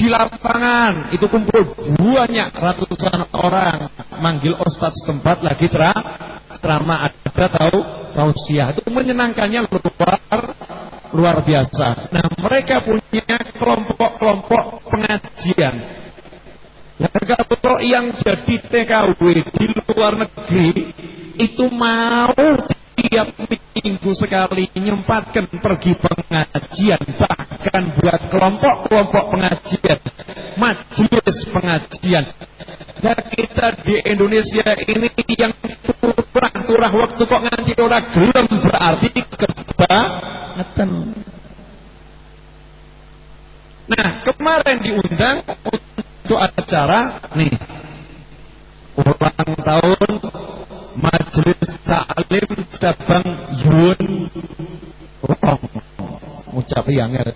di lapangan itu kumpul banyak ratusan orang manggil ustadz setempat lagi ceramah ada tahu tausiah itu menyenangkannya luar luar biasa. Nah mereka punya kelompok-kelompok pengajian. Nah kalau yang jadi TKW di luar negeri itu mau tiap minggu sekali nyempatkan pergi pengajian bahkan buat kelompok-kelompok pengajian majelis pengajian. Dan kita di Indonesia ini yang turah-turah waktu kok nganti orang gelem berarti kebangetan nah kemarin diundang untuk acara nih ulang tahun Majelis Taklim cabang Yun Rong. Ucap yang ya.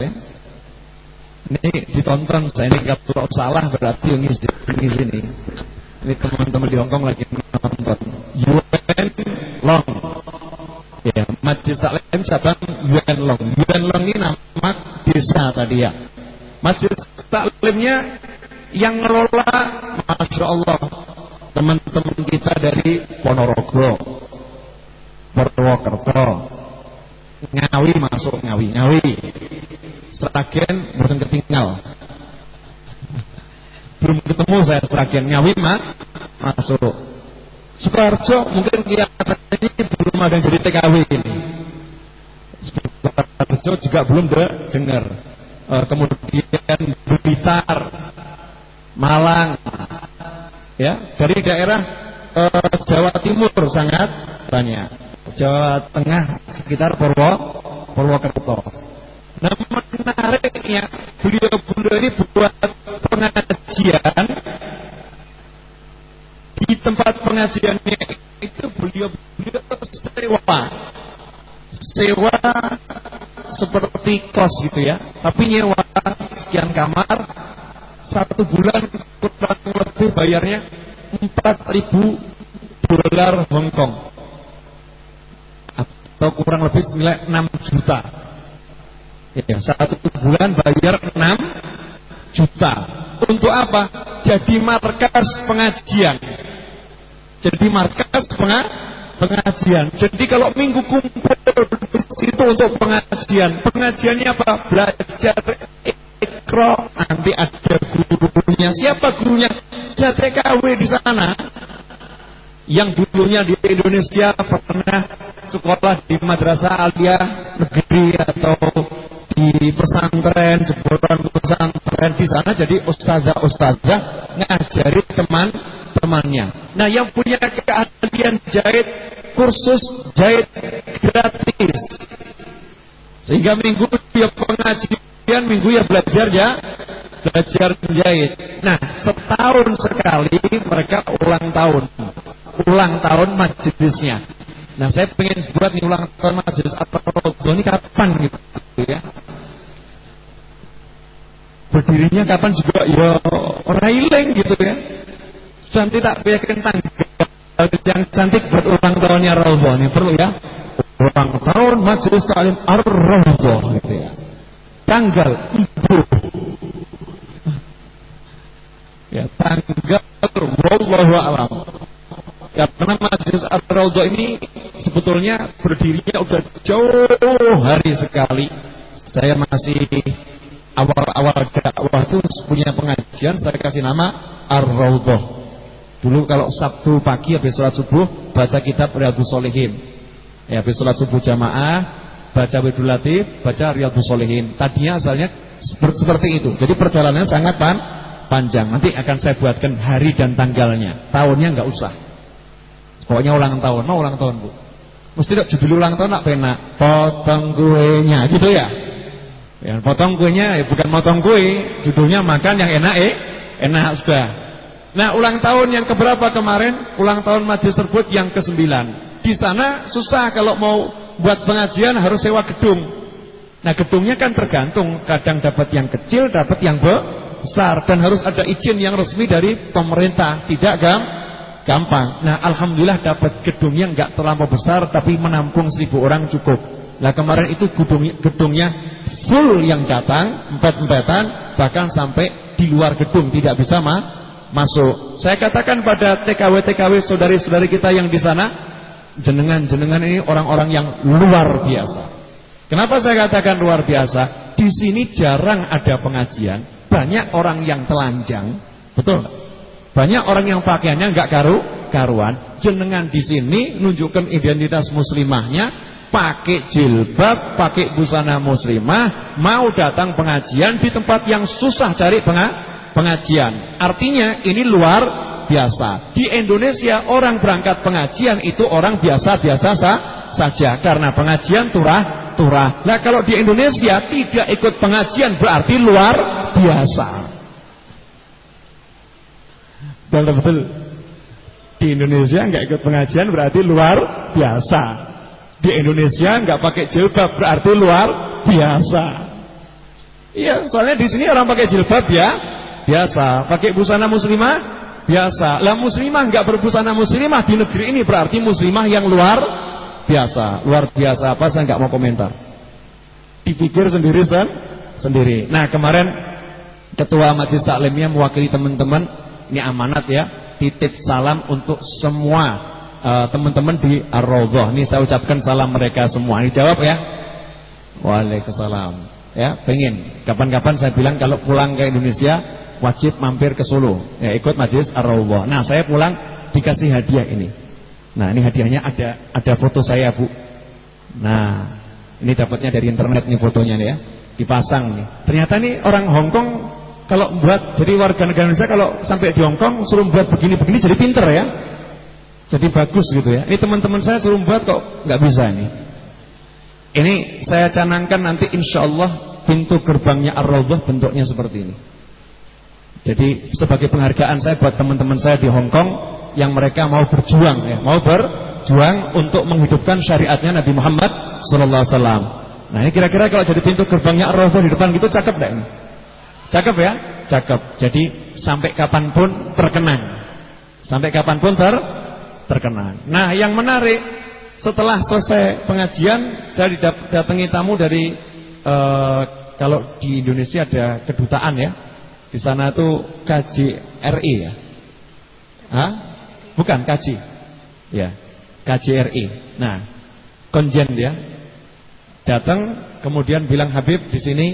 Ini ditonton saya ini kalau salah berarti yang ngisi di sini. Ini teman-teman di Hongkong lagi nonton. Yun Long. Ya, Majelis Taklim cabang Yun Long. Yun Long ini nama desa tadi ya. Majelis Taklimnya yang ngelola Masya Allah teman-teman kita dari Ponorogo, Purwokerto, Ngawi masuk Ngawi, Ngawi, Seragen bukan ketinggal. Belum ketemu saya Seragen Ngawi mah masuk. Sukarjo mungkin kelihatannya belum ada yang jadi TKW ini. Sukarjo juga belum dengar. Uh, kemudian Blitar, Malang, ya dari daerah eh, Jawa Timur sangat banyak. Jawa Tengah sekitar Purwo Purwokerto. Nah menariknya beliau-beliau ini buat pengajian. Di tempat pengajiannya itu beliau-beliau sewa. Sewa seperti kos gitu ya. Tapi nyewa sekian kamar satu bulan kurang lebih bayarnya 4000 dolar Hong Kong. Atau kurang lebih senilai 6 juta. Ya, satu bulan bayar 6 juta. Untuk apa? jadi markas pengajian. Jadi markas pengajian. Jadi kalau minggu kumpul itu untuk pengajian. Pengajiannya apa? belajar Ikro nanti ada gurunya. Siapa gurunya? Ya TKW di sana. Yang dulunya di Indonesia pernah sekolah di madrasah alia negeri atau di pesantren, jebolan pesantren di sana jadi ustazah-ustazah ngajari teman-temannya. Nah, yang punya keahlian jahit kursus jahit gratis. Sehingga minggu dia pengajian Sekian minggu ya belajar ya belajar menjahit. Nah, setahun sekali mereka ulang tahun. Ulang tahun majelisnya. Nah, saya pengen buat nih ulang tahun majelis atau ini kapan gitu ya. Berdirinya kapan juga ya railing gitu ya. Cantik tak biarkan tanggal yang cantik buat ulang tahunnya Raudhah ini perlu ya. Ulang tahun majelis taklim Ar-Raudhah gitu ya tanggal ibu ya tanggal wallahu alam. Ya karena majelis ar-raudhah ini sebetulnya berdirinya udah jauh hari sekali. Saya masih awal-awal dakwah itu punya pengajian saya kasih nama ar-raudhah dulu kalau Sabtu pagi habis sholat subuh baca kitab Riyadhus Shalihin. Ya habis sholat subuh jamaah baca Widul Latif, baca Riyadhus Shalihin. Tadinya asalnya seperti itu. Jadi perjalanannya sangat pan panjang. Nanti akan saya buatkan hari dan tanggalnya. Tahunnya nggak usah. Pokoknya ulang tahun, mau ulang tahun, Bu. Mesti tidak judul ulang tahun nak pena potong kuenya gitu ya. Ya, potong kuenya ya bukan potong kue, judulnya makan yang enak eh, enak sudah. Nah, ulang tahun yang keberapa kemarin? Ulang tahun majelis tersebut yang ke-9. Di sana susah kalau mau buat pengajian harus sewa gedung. Nah gedungnya kan tergantung, kadang dapat yang kecil, dapat yang besar dan harus ada izin yang resmi dari pemerintah. Tidak gam gampang. Nah alhamdulillah dapat gedung yang nggak terlalu besar tapi menampung seribu orang cukup. Nah kemarin itu gedung, gedungnya full yang datang, empat-empatan, bahkan sampai di luar gedung tidak bisa ma masuk. Saya katakan pada TKW-TKW saudari-saudari kita yang di sana, jenengan-jenengan ini orang-orang yang luar biasa. Kenapa saya katakan luar biasa? Di sini jarang ada pengajian, banyak orang yang telanjang, betul? Banyak orang yang pakaiannya nggak karu karuan. Jenengan di sini nunjukkan identitas muslimahnya, pakai jilbab, pakai busana muslimah, mau datang pengajian di tempat yang susah cari pengajian. Artinya ini luar biasa. Di Indonesia orang berangkat pengajian itu orang biasa-biasa saja karena pengajian turah turah. Nah kalau di Indonesia tidak ikut pengajian berarti luar biasa. Betul-betul. Di Indonesia nggak ikut pengajian berarti luar biasa. Di Indonesia nggak pakai jilbab berarti luar biasa. Iya, soalnya di sini orang pakai jilbab ya biasa, pakai busana muslimah biasa. Lah muslimah nggak berbusana muslimah di negeri ini berarti muslimah yang luar biasa. Luar biasa apa saya nggak mau komentar. Dipikir sendiri kan? Sendiri. Nah, kemarin ketua majelis taklimnya mewakili teman-teman ini amanat ya, titip salam untuk semua Eh, teman-teman uh, di Ar-Raudhah. Ini saya ucapkan salam mereka semua. Ini jawab ya. Waalaikumsalam. Ya, pengen. Kapan-kapan saya bilang kalau pulang ke Indonesia wajib mampir ke Solo. Ya, ikut majlis Ar-Raudhah. Nah, saya pulang dikasih hadiah ini. Nah, ini hadiahnya ada ada foto saya, Bu. Nah, ini dapatnya dari internet nih fotonya nih ya. Dipasang nih. Ternyata nih orang Hong Kong kalau buat jadi warga negara Indonesia kalau sampai di Hong Kong suruh buat begini-begini jadi pinter ya. Jadi bagus gitu ya. Ini teman-teman saya suruh buat kok nggak bisa ini. Ini saya canangkan nanti insya Allah pintu gerbangnya Ar-Raudhah bentuknya seperti ini. Jadi sebagai penghargaan saya buat teman-teman saya di Hong Kong yang mereka mau berjuang ya, mau berjuang untuk menghidupkan syariatnya Nabi Muhammad sallallahu alaihi wasallam. Nah, ini kira-kira kalau jadi pintu gerbangnya Ar-Raudhah di depan gitu cakep enggak ini? Cakep ya? Cakep. Jadi sampai kapan pun terkenang. Sampai kapan pun ter terkenal. Nah, yang menarik setelah selesai pengajian saya didatangi tamu dari uh, kalau di Indonesia ada kedutaan ya. Di sana tuh KJRI ya. Hah? Bukan KJ. Ya. KJRI. Nah, konjen dia datang kemudian bilang Habib di sini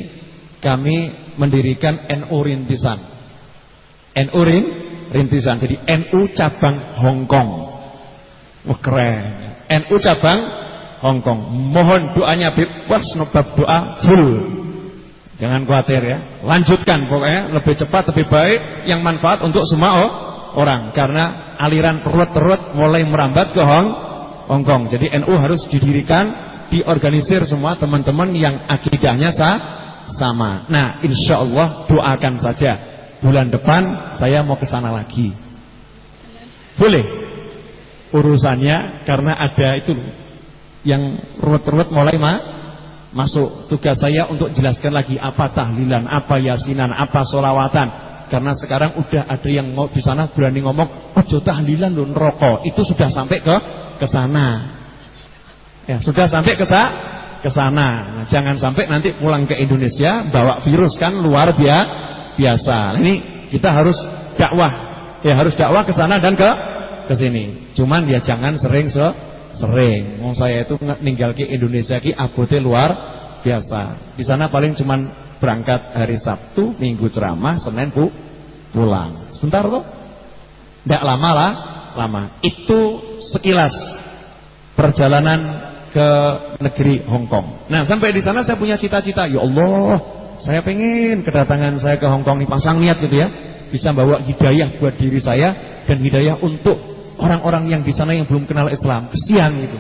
kami mendirikan NU Rintisan. NU Rintisan. Jadi NU cabang Hong Kong. Wah keren. NU cabang Hong Kong. Mohon doanya Bib. Wah senobab doa full. Jangan khawatir ya. Lanjutkan pokoknya lebih cepat lebih baik yang manfaat untuk semua oh, orang karena aliran perut-perut mulai merambat ke Hong, Kong. Jadi NU harus didirikan, diorganisir semua teman-teman yang akidahnya sah, sama. Nah, insya Allah doakan saja bulan depan saya mau ke sana lagi. Boleh? urusannya karena ada itu yang ruwet-ruwet mulai ma masuk tugas saya untuk jelaskan lagi apa tahlilan, apa yasinan, apa solawatan. Karena sekarang udah ada yang mau di sana berani ngomong ojo tahlilan loh neraka. Itu sudah sampai ke ke sana. Ya sudah sampai ke ke sana. Nah, jangan sampai nanti pulang ke Indonesia bawa virus kan luar biasa. Ini kita harus dakwah. Ya harus dakwah ke sana dan ke ke sini. Cuman ya jangan sering se sering. Mau saya itu ninggal ke Indonesia ki abote luar biasa. Di sana paling cuman berangkat hari Sabtu, Minggu ceramah, Senin pu pulang. Sebentar tuh. Tidak lama lah, lama. Itu sekilas perjalanan ke negeri Hong Kong. Nah, sampai di sana saya punya cita-cita, ya Allah, saya pengen kedatangan saya ke Hong Kong nih pasang niat gitu ya, bisa bawa hidayah buat diri saya dan hidayah untuk orang-orang yang di sana yang belum kenal Islam. Kesian gitu.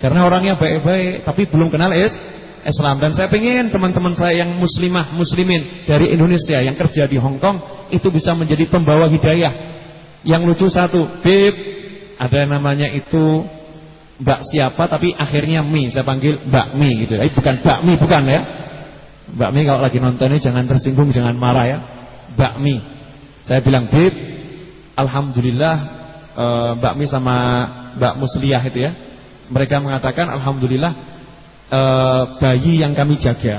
Karena orangnya baik-baik tapi belum kenal is Islam dan saya pengen teman-teman saya yang muslimah muslimin dari Indonesia yang kerja di Hong Kong itu bisa menjadi pembawa hidayah. Yang lucu satu, Bib, ada namanya itu Mbak siapa tapi akhirnya Mi, saya panggil Mbak Mi gitu. Eh bukan Mbak Mi bukan ya. Mbak Mi kalau lagi nonton ini jangan tersinggung, jangan marah ya. Mbak Mi. Saya bilang, "Bib, alhamdulillah Eh, Mbak Mi sama Mbak Musliah itu ya. Mereka mengatakan alhamdulillah e, bayi yang kami jaga.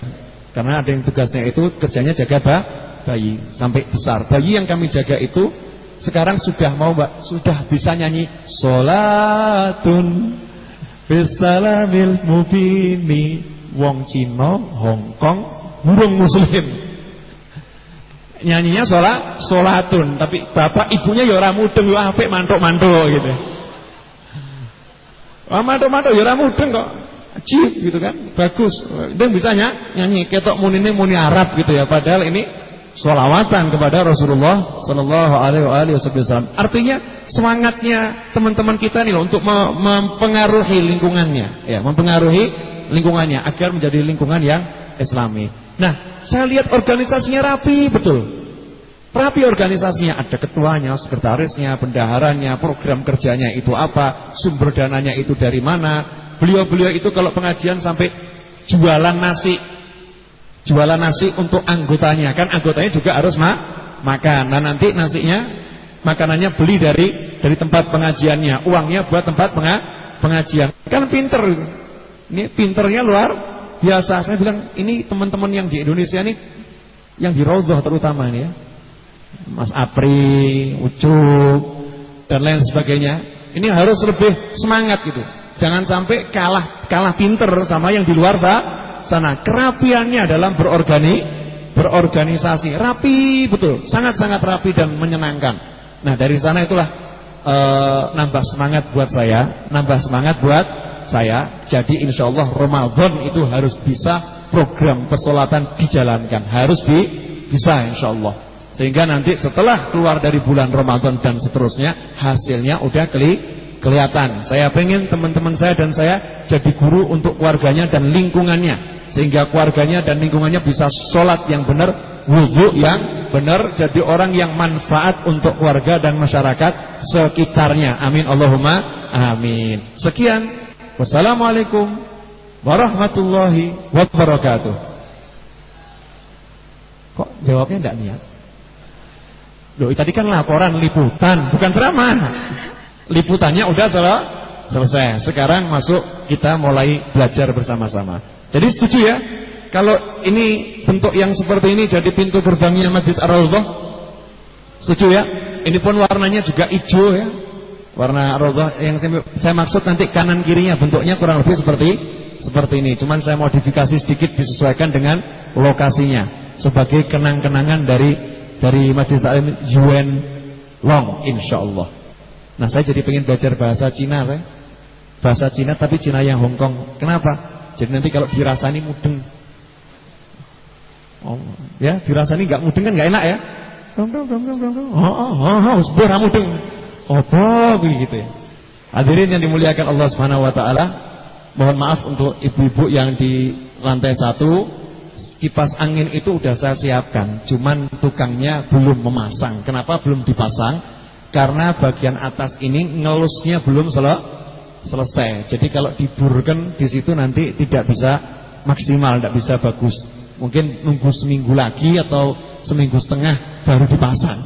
Karena ada yang tugasnya itu kerjanya jaga ba, bayi sampai besar. Bayi yang kami jaga itu sekarang sudah mau Mbak, sudah bisa nyanyi salatun bisalamil mubini wong Cina, Hong Kong, burung muslim. Nyanyinya sholat, sholatun, tapi bapak ibunya ya ora mudeng yo apik mantuk-mantuk gitu. Wah mantuk-mantuk ya ora mudeng kok. Cip gitu kan. Bagus. Dia bisa nyanyi ketok munine muni Arab gitu ya. Padahal ini sholawatan kepada Rasulullah Sallallahu Alaihi Wasallam. Artinya semangatnya teman-teman kita nih loh untuk mempengaruhi lingkungannya, ya, mempengaruhi lingkungannya agar menjadi lingkungan yang Islami. Nah, saya lihat organisasinya rapi betul. Rapi organisasinya, ada ketuanya, sekretarisnya, bendaharanya, program kerjanya itu apa, sumber dananya itu dari mana. Beliau-beliau itu kalau pengajian sampai jualan nasi. Jualan nasi untuk anggotanya. Kan anggotanya juga harus ma makan. Nah nanti nasinya makanannya beli dari dari tempat pengajiannya. Uangnya buat tempat pengajian. Kan pinter. Ini pinternya luar biasa saya bilang ini teman-teman yang di Indonesia ini yang di Raudhah terutama ini ya Mas Apri Ucup dan lain sebagainya ini harus lebih semangat gitu jangan sampai kalah kalah pinter sama yang di luar sana sana. Kerapiannya dalam berorgani, berorganisasi. Rapi betul, sangat-sangat rapi dan menyenangkan. Nah dari sana itulah e, nambah semangat buat saya, nambah semangat buat saya. Jadi insya Allah Ramadan itu harus bisa program pesolatan dijalankan. Harus bi, bisa insya Allah. Sehingga nanti setelah keluar dari bulan Ramadan dan seterusnya hasilnya udah keli kelihatan. Saya pengen teman-teman saya dan saya jadi guru untuk keluarganya dan lingkungannya sehingga keluarganya dan lingkungannya bisa sholat yang benar, wudhu yang benar, jadi orang yang manfaat untuk keluarga dan masyarakat sekitarnya. Amin Allahumma amin. Sekian. Wassalamualaikum warahmatullahi wabarakatuh. Kok jawabnya tidak niat? Loh, tadi kan laporan liputan, bukan drama. Liputannya udah selesai. Sekarang masuk kita mulai belajar bersama-sama. Jadi setuju ya Kalau ini bentuk yang seperti ini Jadi pintu gerbangnya Masjid Ar-Rawdah Setuju ya Ini pun warnanya juga hijau ya Warna Ar-Rawdah yang saya maksud nanti kanan kirinya Bentuknya kurang lebih seperti Seperti ini Cuman saya modifikasi sedikit disesuaikan dengan lokasinya Sebagai kenang-kenangan dari Dari Masjid Taklim Yuan Long Insya Allah Nah saya jadi pengen belajar bahasa Cina. Bahasa Cina tapi Cina yang Hong Kong Kenapa? Jadi nanti kalau dirasani mudeng. Oh, ya, dirasani nggak mudeng kan nggak enak ya? Oh, oh, oh, oh, mudeng. Oh, begitu ya. Hadirin yang dimuliakan Allah Subhanahu wa taala, mohon maaf untuk ibu-ibu yang di lantai satu kipas angin itu udah saya siapkan, cuman tukangnya belum memasang. Kenapa belum dipasang? Karena bagian atas ini ngelusnya belum selesai selesai. Jadi kalau diburkan di situ nanti tidak bisa maksimal, tidak bisa bagus. Mungkin nunggu seminggu lagi atau seminggu setengah baru dipasang.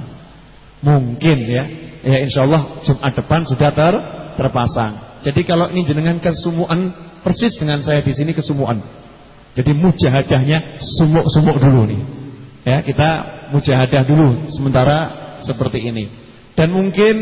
Mungkin ya. Ya insya Allah Jumat depan sudah ter terpasang. Jadi kalau ini jenengan kesumuan persis dengan saya di sini kesumuan. Jadi mujahadahnya sumuk-sumuk dulu nih. Ya, kita mujahadah dulu sementara seperti ini. Dan mungkin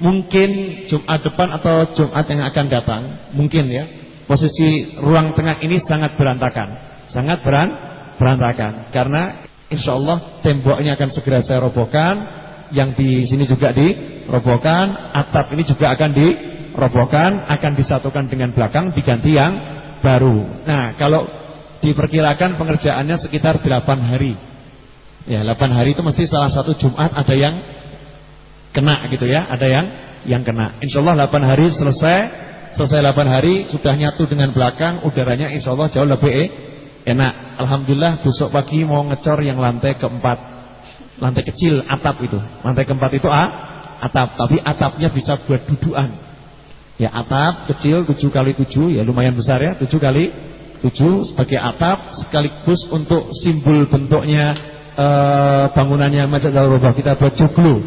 mungkin Jumat depan atau Jumat yang akan datang, mungkin ya, posisi ruang tengah ini sangat berantakan, sangat beran, berantakan, karena insya Allah temboknya akan segera saya robohkan, yang di sini juga dirobohkan, atap ini juga akan dirobohkan, akan disatukan dengan belakang, diganti yang baru. Nah, kalau diperkirakan pengerjaannya sekitar 8 hari. Ya, 8 hari itu mesti salah satu Jumat ada yang kena gitu ya, ada yang yang kena. Insya Allah 8 hari selesai, selesai 8 hari sudah nyatu dengan belakang, udaranya insya Allah jauh lebih eh, enak. Alhamdulillah besok pagi mau ngecor yang lantai keempat, lantai kecil atap itu, lantai keempat itu ah, atap, tapi atapnya bisa buat dudukan. Ya atap kecil 7 kali 7 ya lumayan besar ya 7 kali 7 sebagai atap sekaligus untuk simbol bentuknya eh, bangunannya Masjid Al-Robah kita buat joglo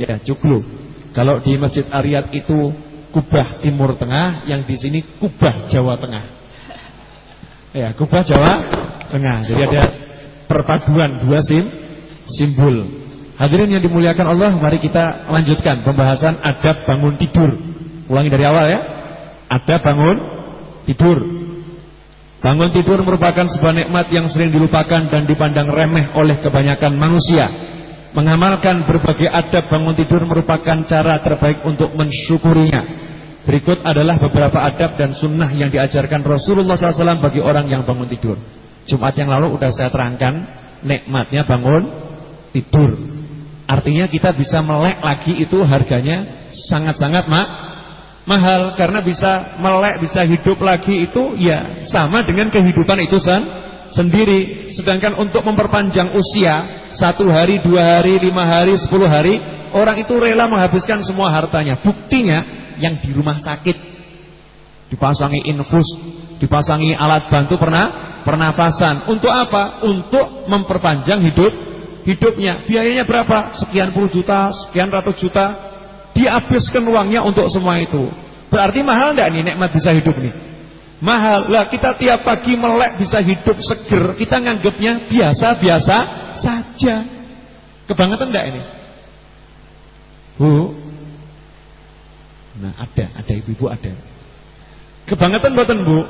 Ya, Joglo. Kalau di Masjid Ariyat itu Kubah Timur Tengah, yang di sini Kubah Jawa Tengah. Ya, Kubah Jawa Tengah. Jadi ada perpaduan dua sim simbol. Hadirin yang dimuliakan Allah, mari kita lanjutkan pembahasan adab bangun tidur. Ulangi dari awal ya. Adab bangun tidur. Bangun tidur merupakan sebuah nikmat yang sering dilupakan dan dipandang remeh oleh kebanyakan manusia. Mengamalkan berbagai adab bangun tidur merupakan cara terbaik untuk mensyukurinya. Berikut adalah beberapa adab dan sunnah yang diajarkan Rasulullah SAW bagi orang yang bangun tidur. Jumat yang lalu sudah saya terangkan nikmatnya bangun tidur. Artinya kita bisa melek lagi itu harganya sangat-sangat ma mahal karena bisa melek, bisa hidup lagi itu ya sama dengan kehidupan itu san sendiri. Sedangkan untuk memperpanjang usia satu hari, dua hari, lima hari, sepuluh hari, orang itu rela menghabiskan semua hartanya. Buktinya yang di rumah sakit dipasangi infus, dipasangi alat bantu pernah pernafasan. Untuk apa? Untuk memperpanjang hidup hidupnya. Biayanya berapa? Sekian puluh juta, sekian ratus juta. Dihabiskan uangnya untuk semua itu. Berarti mahal enggak nih nikmat bisa hidup nih? Mahal. Lah kita tiap pagi melek bisa hidup seger. Kita nganggapnya biasa-biasa saja. Kebangetan enggak ini? Bu. Nah, ada, ada ibu-ibu ada. Kebangetan mboten, Bu?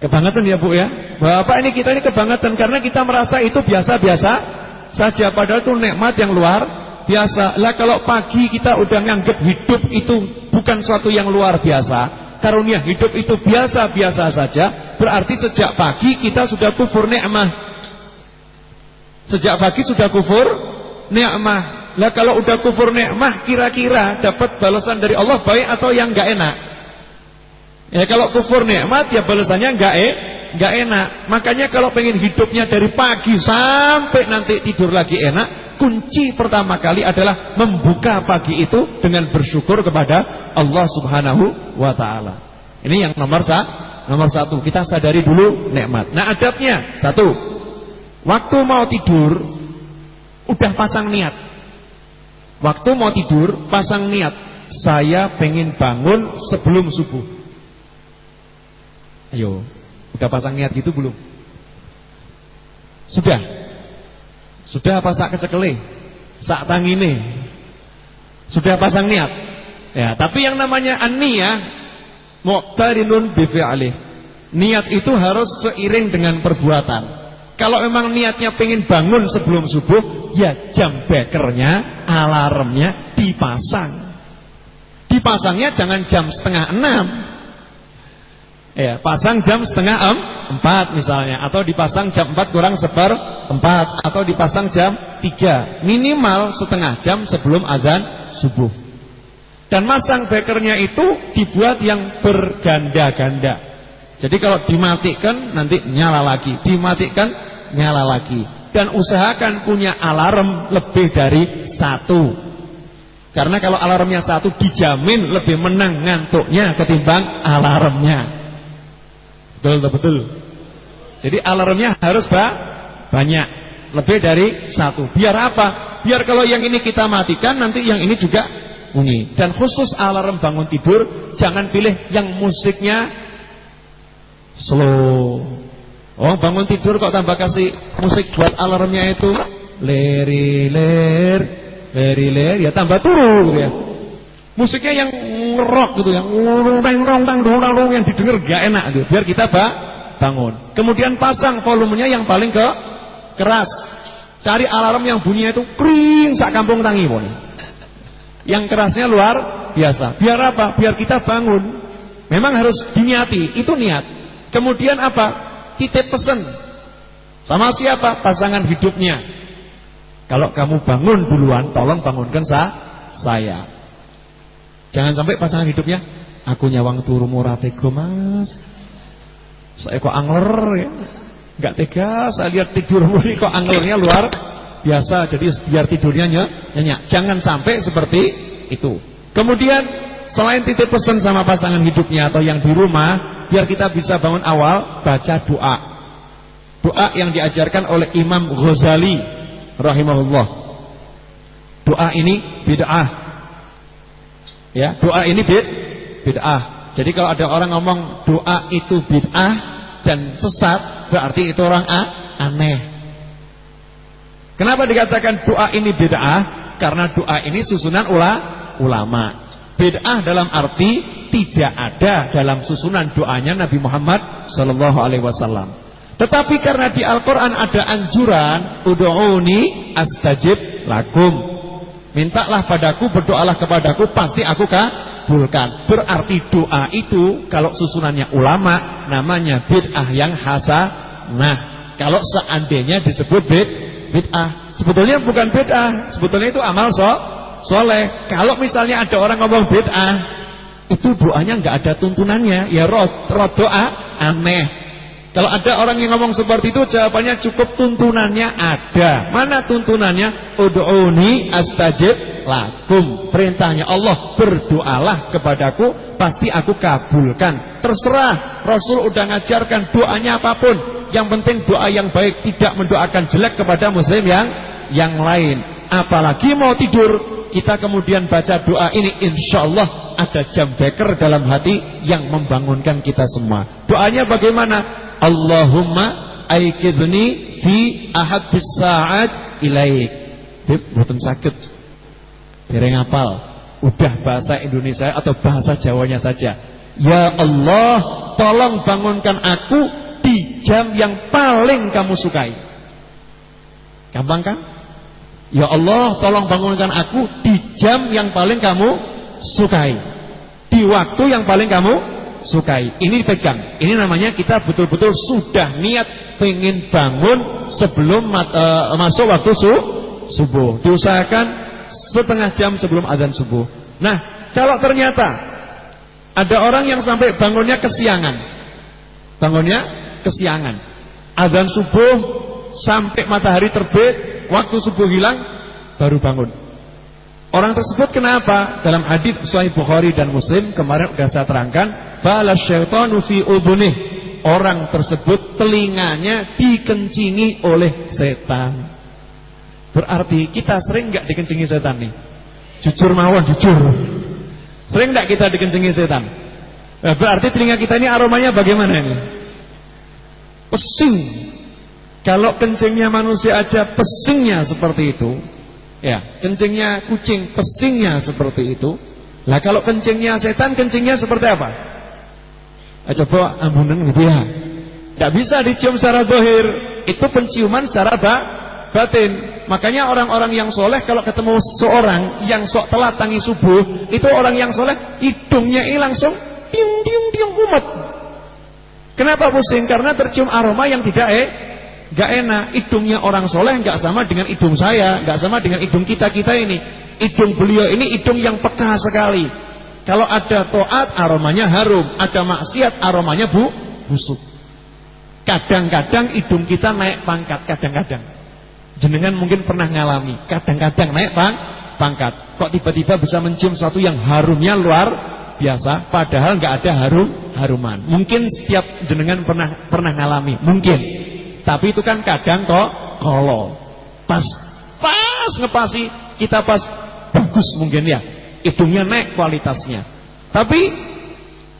Kebangetan ya Bu ya. Bapak ini kita ini kebangetan karena kita merasa itu biasa-biasa saja padahal itu nikmat yang luar biasa. Lah kalau pagi kita udah nganggap hidup itu bukan suatu yang luar biasa, karunia hidup itu biasa-biasa saja, berarti sejak pagi kita sudah kufur nikmah. Sejak pagi sudah kufur nikmah. Lah kalau udah kufur nikmah kira-kira dapat balasan dari Allah baik atau yang enggak enak? Ya kalau kufur nikmat ya balasannya enggak eh enggak enak. Makanya kalau pengen hidupnya dari pagi sampai nanti tidur lagi enak, kunci pertama kali adalah membuka pagi itu dengan bersyukur kepada Allah Subhanahu wa taala. Ini yang nomor sa nomor satu. Kita sadari dulu nikmat. Nah, adabnya satu. Waktu mau tidur udah pasang niat. Waktu mau tidur pasang niat. Saya pengen bangun sebelum subuh. Ayo, udah pasang niat gitu belum? Sudah. Sudah apa sak kecekele? Sak tangine? Sudah pasang niat. Ya, tapi yang namanya an-niyah muqtarinun bi. Niat itu harus seiring dengan perbuatan. Kalau memang niatnya pengen bangun sebelum subuh, ya jam bekernya, alarmnya dipasang. Dipasangnya jangan jam setengah enam, Ya, pasang jam setengah em, empat misalnya Atau dipasang jam empat kurang seper empat Atau dipasang jam tiga Minimal setengah jam sebelum azan subuh. Dan masang bekernya itu dibuat yang berganda-ganda. Jadi kalau dimatikan nanti nyala lagi. Dimatikan nyala lagi. Dan usahakan punya alarm lebih dari satu. Karena kalau alarmnya satu dijamin lebih menang ngantuknya ketimbang alarmnya Betul betul. Jadi alarmnya harus ba banyak, lebih dari satu. Biar apa? Biar kalau yang ini kita matikan, nanti yang ini juga bunyi. Dan khusus alarm bangun tidur, jangan pilih yang musiknya slow. Oh bangun tidur kok tambah kasih musik buat alarmnya itu leri ler, leri ler, ya tambah turun gitu ya. Musiknya yang rock gitu, yang yang didengar gak enak gitu. Biar kita bah, bangun. Kemudian pasang volumenya yang paling ke keras. Cari alarm yang bunyinya itu kring sak kampung tangi pun. Yang kerasnya luar biasa. Biar apa? Biar kita bangun. Memang harus diniati, itu niat. Kemudian apa? Titip pesan. Sama siapa? Pasangan hidupnya. Kalau kamu bangun duluan, tolong bangunkan sa saya. Jangan sampai pasangan hidupnya aku nyawang turu murah tega mas. Saya kok angler ya. Enggak tega, saya lihat tidur ini kok anglernya luar biasa. Jadi biar tidurnya nyenyak. Jangan sampai seperti itu. Kemudian selain titip pesan sama pasangan hidupnya atau yang di rumah, biar kita bisa bangun awal baca doa. Doa yang diajarkan oleh Imam Ghazali rahimahullah. Doa ini bid'ah Ya, doa ini bid bid'ah. Jadi kalau ada orang ngomong doa itu bid'ah dan sesat, berarti itu orang a, aneh. Kenapa dikatakan doa ini bid'ah? Karena doa ini susunan ula, ulama. Bid'ah dalam arti tidak ada dalam susunan doanya Nabi Muhammad sallallahu alaihi wasallam. Tetapi karena di Al-Qur'an ada anjuran, ud'uni astajib lakum. Mintalah padaku, berdoalah kepadaku, pasti aku kabulkan. Berarti doa itu kalau susunannya ulama namanya bid'ah yang hasanah. Kalau seandainya disebut bid, bid'ah, sebetulnya bukan bid'ah, sebetulnya itu amal so, soleh. Kalau misalnya ada orang ngomong bid'ah, itu doanya nggak ada tuntunannya, ya roh, roh doa aneh. Kalau ada orang yang ngomong seperti itu jawabannya cukup tuntunannya ada. Mana tuntunannya? Ud'uni astajib lakum. Perintahnya Allah, berdoalah kepadaku, pasti aku kabulkan. Terserah, Rasul udah ngajarkan doanya apa pun. Yang penting doa yang baik, tidak mendoakan jelek kepada muslim yang yang lain. Apalagi mau tidur, kita kemudian baca doa ini insya Allah ada jam beker dalam hati yang membangunkan kita semua. Doanya bagaimana? Allahumma aikidni fi ahad sa'at ilaik. Bib, bukan sakit. Dereng apal. Udah bahasa Indonesia atau bahasa Jawanya saja. Ya Allah, tolong bangunkan aku di jam yang paling kamu sukai. Gampang kan? Ya Allah, tolong bangunkan aku di jam yang paling kamu sukai. Di waktu yang paling kamu sukai. Ini dipegang. Ini namanya kita betul-betul sudah niat pengen bangun sebelum uh, masuk waktu su subuh. Diusahakan setengah jam sebelum adzan subuh. Nah, kalau ternyata ada orang yang sampai bangunnya kesiangan. Bangunnya kesiangan. Adzan subuh sampai matahari terbit, waktu subuh hilang baru bangun. Orang tersebut kenapa? Dalam hadis Sahih Bukhari dan Muslim kemarin sudah saya terangkan, Bala syaitanu fi udunih. Orang tersebut telinganya dikencingi oleh setan. Berarti kita sering nggak dikencingi setan nih? Jujur mawon, jujur. Sering nggak kita dikencingi setan? Nah, berarti telinga kita ini aromanya bagaimana ini? Pesing. Kalau kencingnya manusia aja pesingnya seperti itu, ya, kencingnya kucing pesingnya seperti itu. Lah kalau kencingnya setan kencingnya seperti apa? Eh, coba ambunan gitu ya. Tidak bisa dicium secara dohir. Itu penciuman secara ba batin. Makanya orang-orang yang soleh kalau ketemu seorang yang sok telat tangi subuh, itu orang yang soleh hidungnya ini langsung tiung tiung tiung umat. Kenapa pusing? Karena tercium aroma yang tidak eh gak enak. Hidungnya orang soleh nggak sama dengan hidung saya, nggak sama dengan hidung kita kita ini. Hidung beliau ini hidung yang peka sekali. Kalau ada toat aromanya harum, ada maksiat aromanya bu busuk. Kadang-kadang hidung kita naik pangkat, kadang-kadang. Jenengan mungkin pernah ngalami, kadang-kadang naik pang, pangkat. Kok tiba-tiba bisa mencium sesuatu yang harumnya luar biasa, padahal nggak ada harum haruman. Mungkin setiap jenengan pernah pernah ngalami, mungkin. Tapi itu kan kadang kok kalau pas pas ngepasi kita pas bagus mungkin ya hidungnya naik kualitasnya. Tapi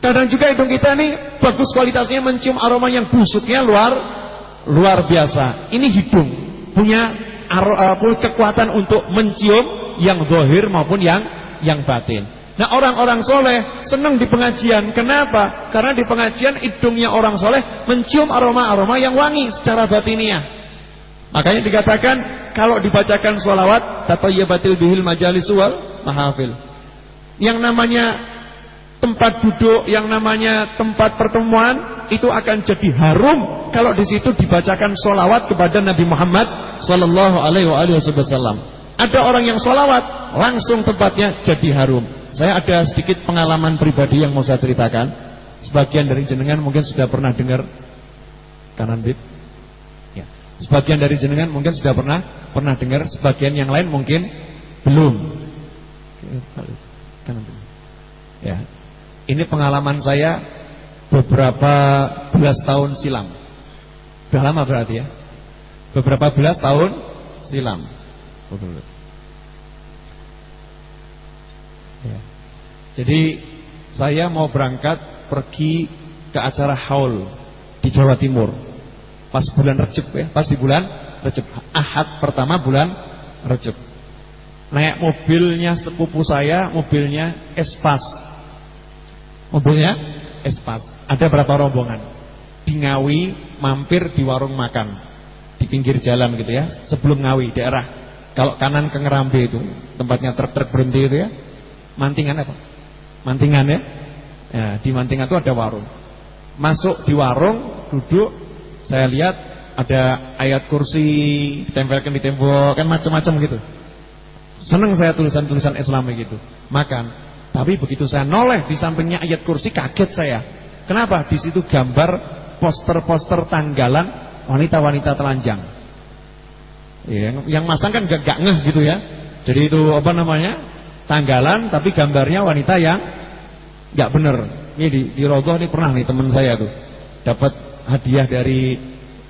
kadang juga hidung kita ini bagus kualitasnya mencium aroma yang busuknya luar luar biasa. Ini hidung punya uh, kekuatan untuk mencium yang dohir maupun yang yang batin. Nah orang-orang soleh senang di pengajian. Kenapa? Karena di pengajian hidungnya orang soleh mencium aroma-aroma yang wangi secara batiniah. Makanya dikatakan kalau dibacakan sholawat batil bihil majalis wal mahafil yang namanya tempat duduk, yang namanya tempat pertemuan itu akan jadi harum kalau di situ dibacakan solawat kepada Nabi Muhammad Sallallahu Alaihi Wasallam. Ada orang yang solawat langsung tempatnya jadi harum. Saya ada sedikit pengalaman pribadi yang mau saya ceritakan. Sebagian dari jenengan mungkin sudah pernah dengar kanan bib. Ya. Sebagian dari jenengan mungkin sudah pernah pernah dengar, sebagian yang lain mungkin belum. Ya. Ini pengalaman saya beberapa belas tahun silam. Sudah lama berarti ya. Beberapa belas tahun silam. Ya. Jadi saya mau berangkat pergi ke acara haul di Jawa Timur. Pas bulan Recep ya, pas di bulan Rejab. Ahad pertama bulan Rejab. Naik mobilnya sepupu saya, mobilnya Espas. Mobilnya Espas. Ada berapa rombongan? Di Ngawi mampir di warung makan di pinggir jalan gitu ya, sebelum Ngawi daerah kalau kanan ke Ngerambe itu, tempatnya truk-truk berhenti itu ya. Mantingan apa? Mantingan ya. Ya, di Mantingan itu ada warung. Masuk di warung, duduk, saya lihat ada ayat kursi ditempelkan di tembok, kan macam-macam gitu. Senang saya tulisan-tulisan Islam gitu. Makan. Tapi begitu saya noleh di sampingnya ayat kursi kaget saya. Kenapa? Di situ gambar poster-poster tanggalan wanita-wanita telanjang. Ya, yang, yang masang kan gak, gak ngeh gitu ya. Jadi itu apa namanya? Tanggalan tapi gambarnya wanita yang gak bener. Ini di, di Rogoh ini pernah nih teman saya tuh dapat hadiah dari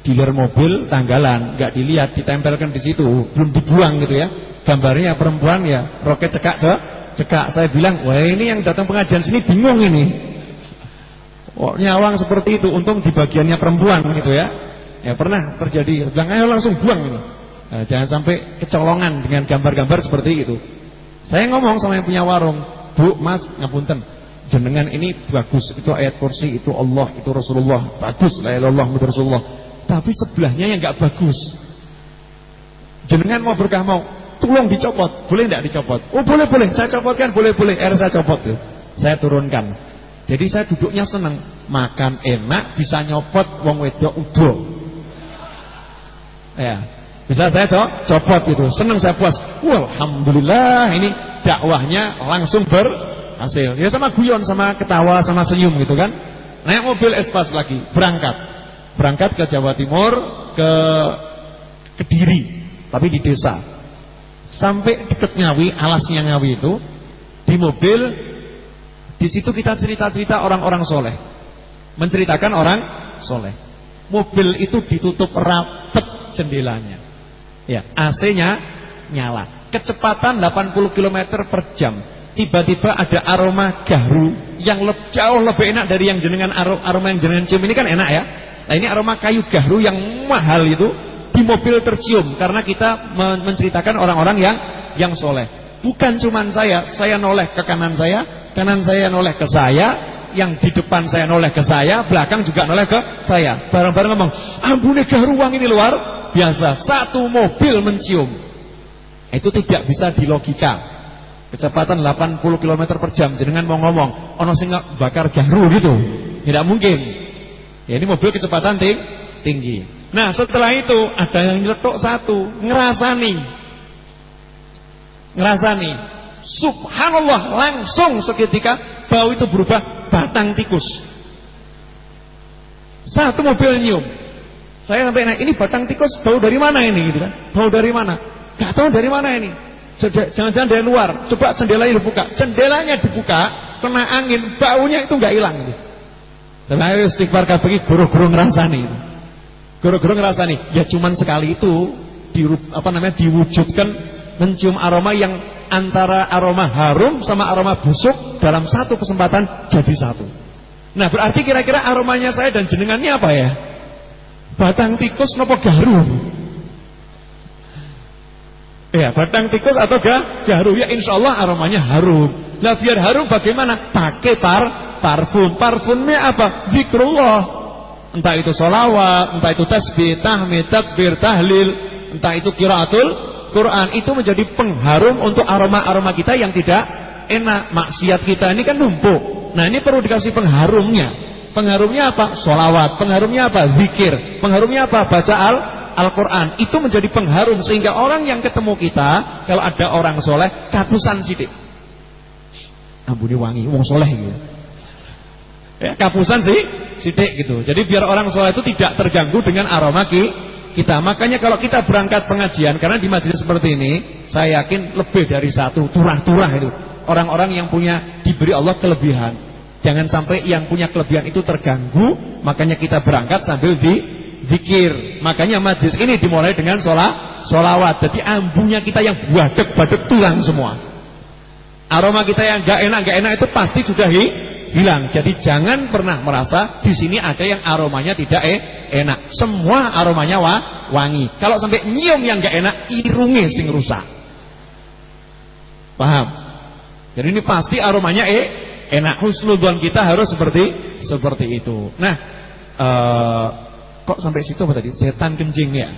dealer mobil tanggalan, nggak dilihat, ditempelkan di situ, belum dibuang gitu ya. Gambarnya perempuan ya, roket cekak cek, cekak. Saya bilang, wah ini yang datang pengajian sini bingung ini. Oh, nyawang seperti itu, untung di bagiannya perempuan gitu ya. Ya pernah terjadi, bilang ayo langsung buang ini. Nah, jangan sampai kecolongan dengan gambar-gambar seperti itu. Saya ngomong sama yang punya warung, Bu, Mas, ngapunten jenengan ini bagus itu ayat kursi itu Allah itu Rasulullah bagus la ilallah Rasulullah tapi sebelahnya yang nggak bagus. Jenengan mau berkah mau tolong dicopot. Boleh nggak dicopot? Oh boleh boleh. Saya copotkan boleh boleh. Air saya copot tuh saya turunkan. Jadi saya duduknya senang makan enak bisa nyopot wong wedok udo. Ya. Bisa saya copot gitu. Senang saya puas. Alhamdulillah ini dakwahnya langsung ber hasil. Ya sama guyon, sama ketawa, sama senyum gitu kan. Naik mobil espas lagi, berangkat. Berangkat ke Jawa Timur, ke Kediri, tapi di desa. Sampai dekat Ngawi, alasnya Ngawi itu, di mobil, di situ kita cerita-cerita orang-orang soleh. Menceritakan orang soleh. Mobil itu ditutup rapet jendelanya. Ya, AC-nya nyala. Kecepatan 80 km per jam tiba-tiba ada aroma gahru yang le jauh lebih enak dari yang jenengan aroma yang jenengan cium ini kan enak ya. Nah ini aroma kayu gahru yang mahal itu di mobil tercium karena kita menceritakan orang-orang yang yang soleh. Bukan cuman saya, saya noleh ke kanan saya, kanan saya noleh ke saya, yang di depan saya noleh ke saya, belakang juga noleh ke saya. Bareng-bareng ngomong, ambune gahru uang ini luar biasa. Satu mobil mencium. Itu tidak bisa dilogika. Kecepatan 80 km per jam Jenengan mau ngomong Ono sing bakar gahru gitu Tidak mungkin Ya ini mobil kecepatan ting tinggi. Nah setelah itu Ada yang nyeletuk satu Ngerasani. Ngerasani. Subhanallah Langsung seketika Bau itu berubah batang tikus. Satu mobil nyium. Saya sampai naik Ini batang tikus bau dari mana ini? Gitu kan. Bau dari mana? Gak tahu dari mana ini. Jangan-jangan dari luar. Coba jendelanya dibuka. Jendelanya dibuka, kena angin, baunya itu nggak hilang. Coba ayo istighfar kabeh guru-guru ngrasani. Guru-guru ngrasani. Ya cuman sekali itu di apa namanya diwujudkan mencium aroma yang antara aroma harum sama aroma busuk dalam satu kesempatan jadi satu. Nah, berarti kira-kira aromanya saya dan jenengannya apa ya? Batang tikus nopo garu? Ya, batang tikus atau gak garu ya insya Allah aromanya harum. Nah biar harum bagaimana? Pakai par parfum. Parfumnya apa? Zikrullah. Entah itu solawat, entah itu tasbih, tahmid, takbir, tahlil, entah itu kiraatul Quran. Itu menjadi pengharum untuk aroma-aroma kita yang tidak enak. Maksiat kita ini kan numpuk. Nah ini perlu dikasih pengharumnya. Pengharumnya apa? Solawat. Pengharumnya apa? Zikir. Pengharumnya apa? Baca al Al-Quran itu menjadi pengharum sehingga orang yang ketemu kita kalau ada orang soleh kapusan sidik ambuni wangi wong soleh gitu ya, kapusan sih sidik gitu jadi biar orang soleh itu tidak terganggu dengan aroma ki, kita makanya kalau kita berangkat pengajian karena di majelis seperti ini saya yakin lebih dari satu turah-turah itu orang-orang yang punya diberi Allah kelebihan Jangan sampai yang punya kelebihan itu terganggu Makanya kita berangkat sambil di zikir. Makanya majlis ini dimulai dengan sholat, sholawat. Jadi ambunya kita yang badek-badek tulang semua. Aroma kita yang gak enak, gak enak itu pasti sudah hi, hilang. Jadi jangan pernah merasa di sini ada yang aromanya tidak eh, enak. Semua aromanya wa, wangi. Kalau sampai nyium yang enggak enak, irunge sing rusak. Paham? Jadi ini pasti aromanya eh enak. Husnudzon kita harus seperti seperti itu. Nah, uh, kok sampai situ apa tadi? Setan kencing ya.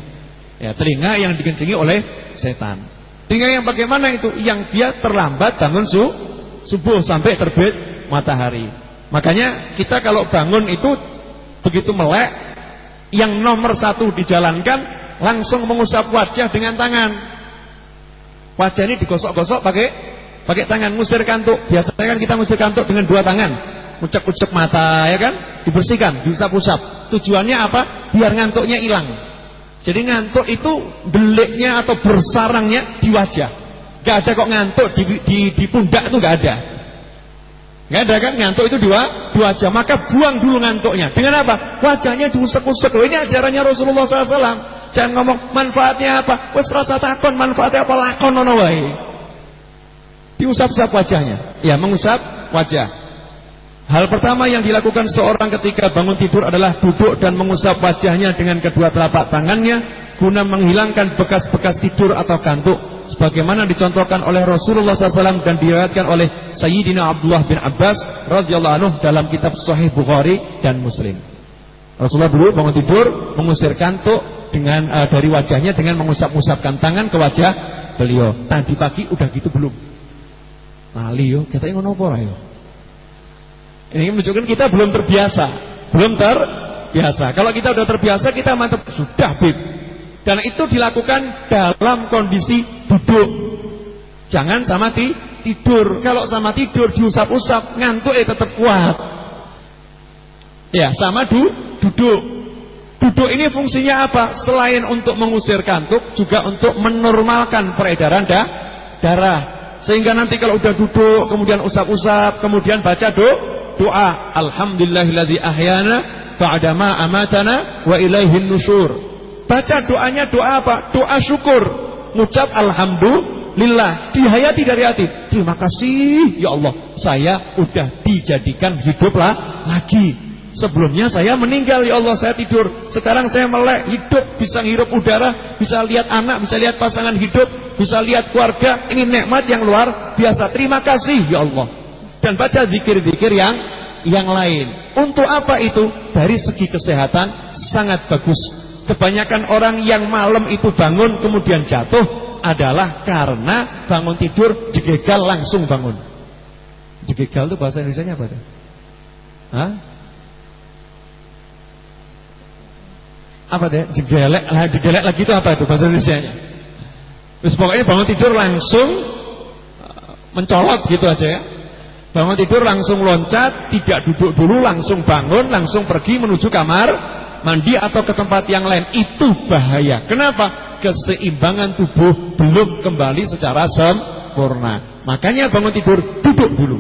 Ya, telinga yang dikencingi oleh setan. Telinga yang bagaimana itu? Yang dia terlambat bangun su, subuh sampai terbit matahari. Makanya kita kalau bangun itu begitu melek, yang nomor satu dijalankan langsung mengusap wajah dengan tangan. Wajah ini digosok-gosok pakai pakai tangan, ngusir kantuk. Biasanya kan kita ngusir kantuk dengan dua tangan. Ucap-ucap mata ya kan, dibersihkan, diusap-usap. Tujuannya apa? Biar ngantuknya hilang. Jadi ngantuk itu deliknya atau bersarangnya di wajah. Gak ada kok ngantuk di, di, di pundak itu gak ada. Gak ada kan ngantuk itu dua, di wajah. Maka buang dulu ngantuknya. Dengan apa? Wajahnya diusap-usap. Ini ajarannya Rasulullah SAW. Jangan ngomong manfaatnya apa. Wes rasa takon manfaatnya apa lakon ono wae. Diusap-usap wajahnya. Ya mengusap wajah. Hal pertama yang dilakukan seorang ketika bangun tidur adalah duduk dan mengusap wajahnya dengan kedua telapak tangannya guna menghilangkan bekas-bekas tidur atau kantuk sebagaimana dicontohkan oleh Rasulullah SAW dan diriwayatkan oleh Sayyidina Abdullah bin Abbas radhiyallahu anhu dalam kitab Sahih Bukhari dan Muslim. Rasulullah dulu bangun tidur mengusir kantuk dengan uh, dari wajahnya dengan mengusap-usapkan tangan ke wajah beliau. Tadi pagi udah gitu belum? Lali yo, kita ngono apa yo? Ini menunjukkan kita belum terbiasa, belum terbiasa. Kalau kita sudah terbiasa, kita mantap sudah bib. Dan itu dilakukan dalam kondisi duduk. Jangan sama ti tidur. Kalau sama tidur diusap-usap, ngantuk eh tetap kuat. Ya, sama du duduk. Duduk ini fungsinya apa? Selain untuk mengusir kantuk, juga untuk menormalkan peredaran da darah. Sehingga nanti kalau udah duduk, kemudian usap-usap, kemudian baca do doa alhamdulillahilladzi ahyana ba'da ma amatana wa ilaihin nusyur. Baca doanya doa apa? Doa syukur. Ngucap alhamdulillah, dihayati dari hati. Terima kasih ya Allah, saya udah dijadikan hiduplah lagi. Sebelumnya saya meninggal ya Allah saya tidur Sekarang saya melek hidup Bisa ngirup udara Bisa lihat anak Bisa lihat pasangan hidup Bisa lihat keluarga Ini nikmat yang luar biasa Terima kasih ya Allah dan baca zikir-zikir yang yang lain. Untuk apa itu? Dari segi kesehatan sangat bagus. Kebanyakan orang yang malam itu bangun kemudian jatuh adalah karena bangun tidur jegegal langsung bangun. Jegegal itu bahasa Indonesia apa tuh? Hah? Apa deh? Jegelek, lah jegelek lagi itu apa itu bahasa Indonesia? Terus pokoknya bangun tidur langsung uh, mencolot gitu aja ya. Bangun tidur langsung loncat, tidak duduk dulu langsung bangun, langsung pergi menuju kamar mandi atau ke tempat yang lain. Itu bahaya. Kenapa? Keseimbangan tubuh belum kembali secara sempurna. Makanya bangun tidur duduk dulu.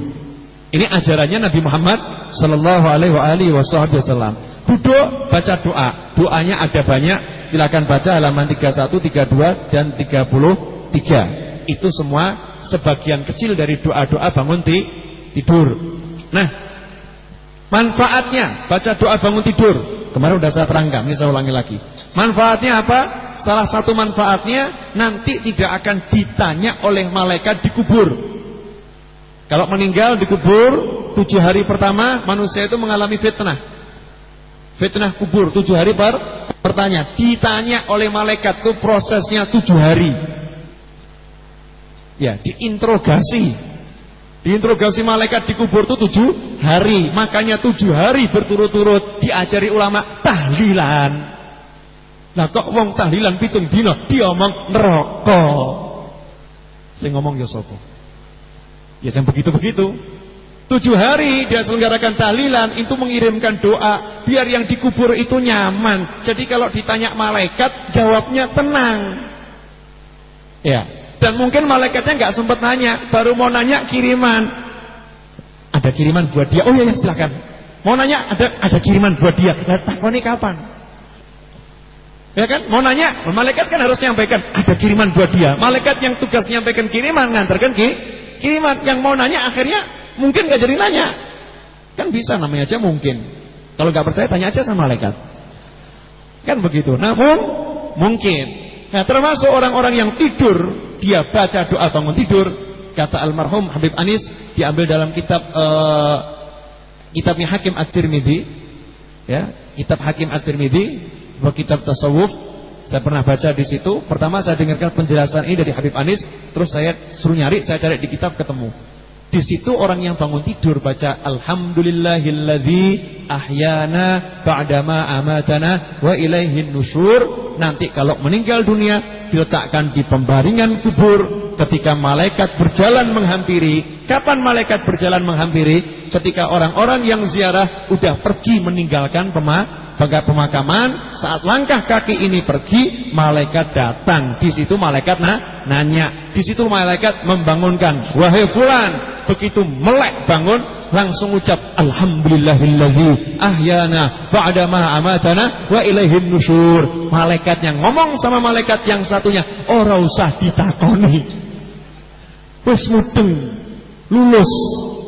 Ini ajarannya Nabi Muhammad sallallahu alaihi wasallam. Duduk baca doa. Doanya ada banyak. Silakan baca halaman 31, 32 dan 33. Itu semua sebagian kecil dari doa-doa bangun tidur. Nah, manfaatnya baca doa bangun tidur. Kemarin sudah saya terangkan, ini saya ulangi lagi. Manfaatnya apa? Salah satu manfaatnya nanti tidak akan ditanya oleh malaikat di kubur. Kalau meninggal di kubur tujuh hari pertama manusia itu mengalami fitnah. Fitnah kubur tujuh hari per pertanyaan. Ditanya oleh malaikat itu prosesnya tujuh hari. Ya, diinterogasi Diinterogasi malaikat di kubur itu tujuh hari. Makanya tujuh hari berturut-turut diajari ulama tahlilan. Nah kok wong tahlilan pitung dino dia omong neraka. Saya ngomong ya sapa? Ya yang begitu-begitu. Tujuh hari dia selenggarakan tahlilan itu mengirimkan doa biar yang dikubur itu nyaman. Jadi kalau ditanya malaikat jawabnya tenang. Ya, dan mungkin malaikatnya nggak sempat nanya, baru mau nanya kiriman. Ada kiriman buat dia. Oh iya, iya silakan. Mau nanya ada ada kiriman buat dia. Lah takoni kapan? Ya kan? Mau nanya, malaikat kan harus nyampaikan ada kiriman buat dia. Malaikat yang tugas nyampaikan kiriman ngantarkan ki kiriman. Yang mau nanya akhirnya mungkin nggak jadi nanya. Kan bisa namanya aja mungkin. Kalau nggak percaya tanya aja sama malaikat. Kan begitu. Namun mungkin. Nah, termasuk orang-orang yang tidur, dia baca doa bangun tidur, kata almarhum Habib Anis diambil dalam kitab uh, kitabnya Hakim At-Tirmidzi, ya, kitab Hakim At-Tirmidzi, sebuah kitab tasawuf. Saya pernah baca di situ. Pertama saya dengarkan penjelasan ini dari Habib Anis, terus saya suruh nyari, saya cari di kitab ketemu. Di situ orang yang bangun tidur baca Alhamdulillahilladzi ahyana ba'dama amatana wa ilaihin nusyur. Nanti kalau meninggal dunia diletakkan di pembaringan kubur ketika malaikat berjalan menghampiri. Kapan malaikat berjalan menghampiri? Ketika orang-orang yang ziarah udah pergi meninggalkan pema pemakaman, saat langkah kaki ini pergi, malaikat datang. Di situ malaikat nah, nanya. Di situ malaikat membangunkan. Wahai fulan, begitu melek bangun, langsung ucap Alhamdulillahilladzi ahyana ba'da ma amatana wa ilaihin nusyur. Malaikat yang ngomong sama malaikat yang satunya, ora usah ditakoni. Wis mudeng, lulus,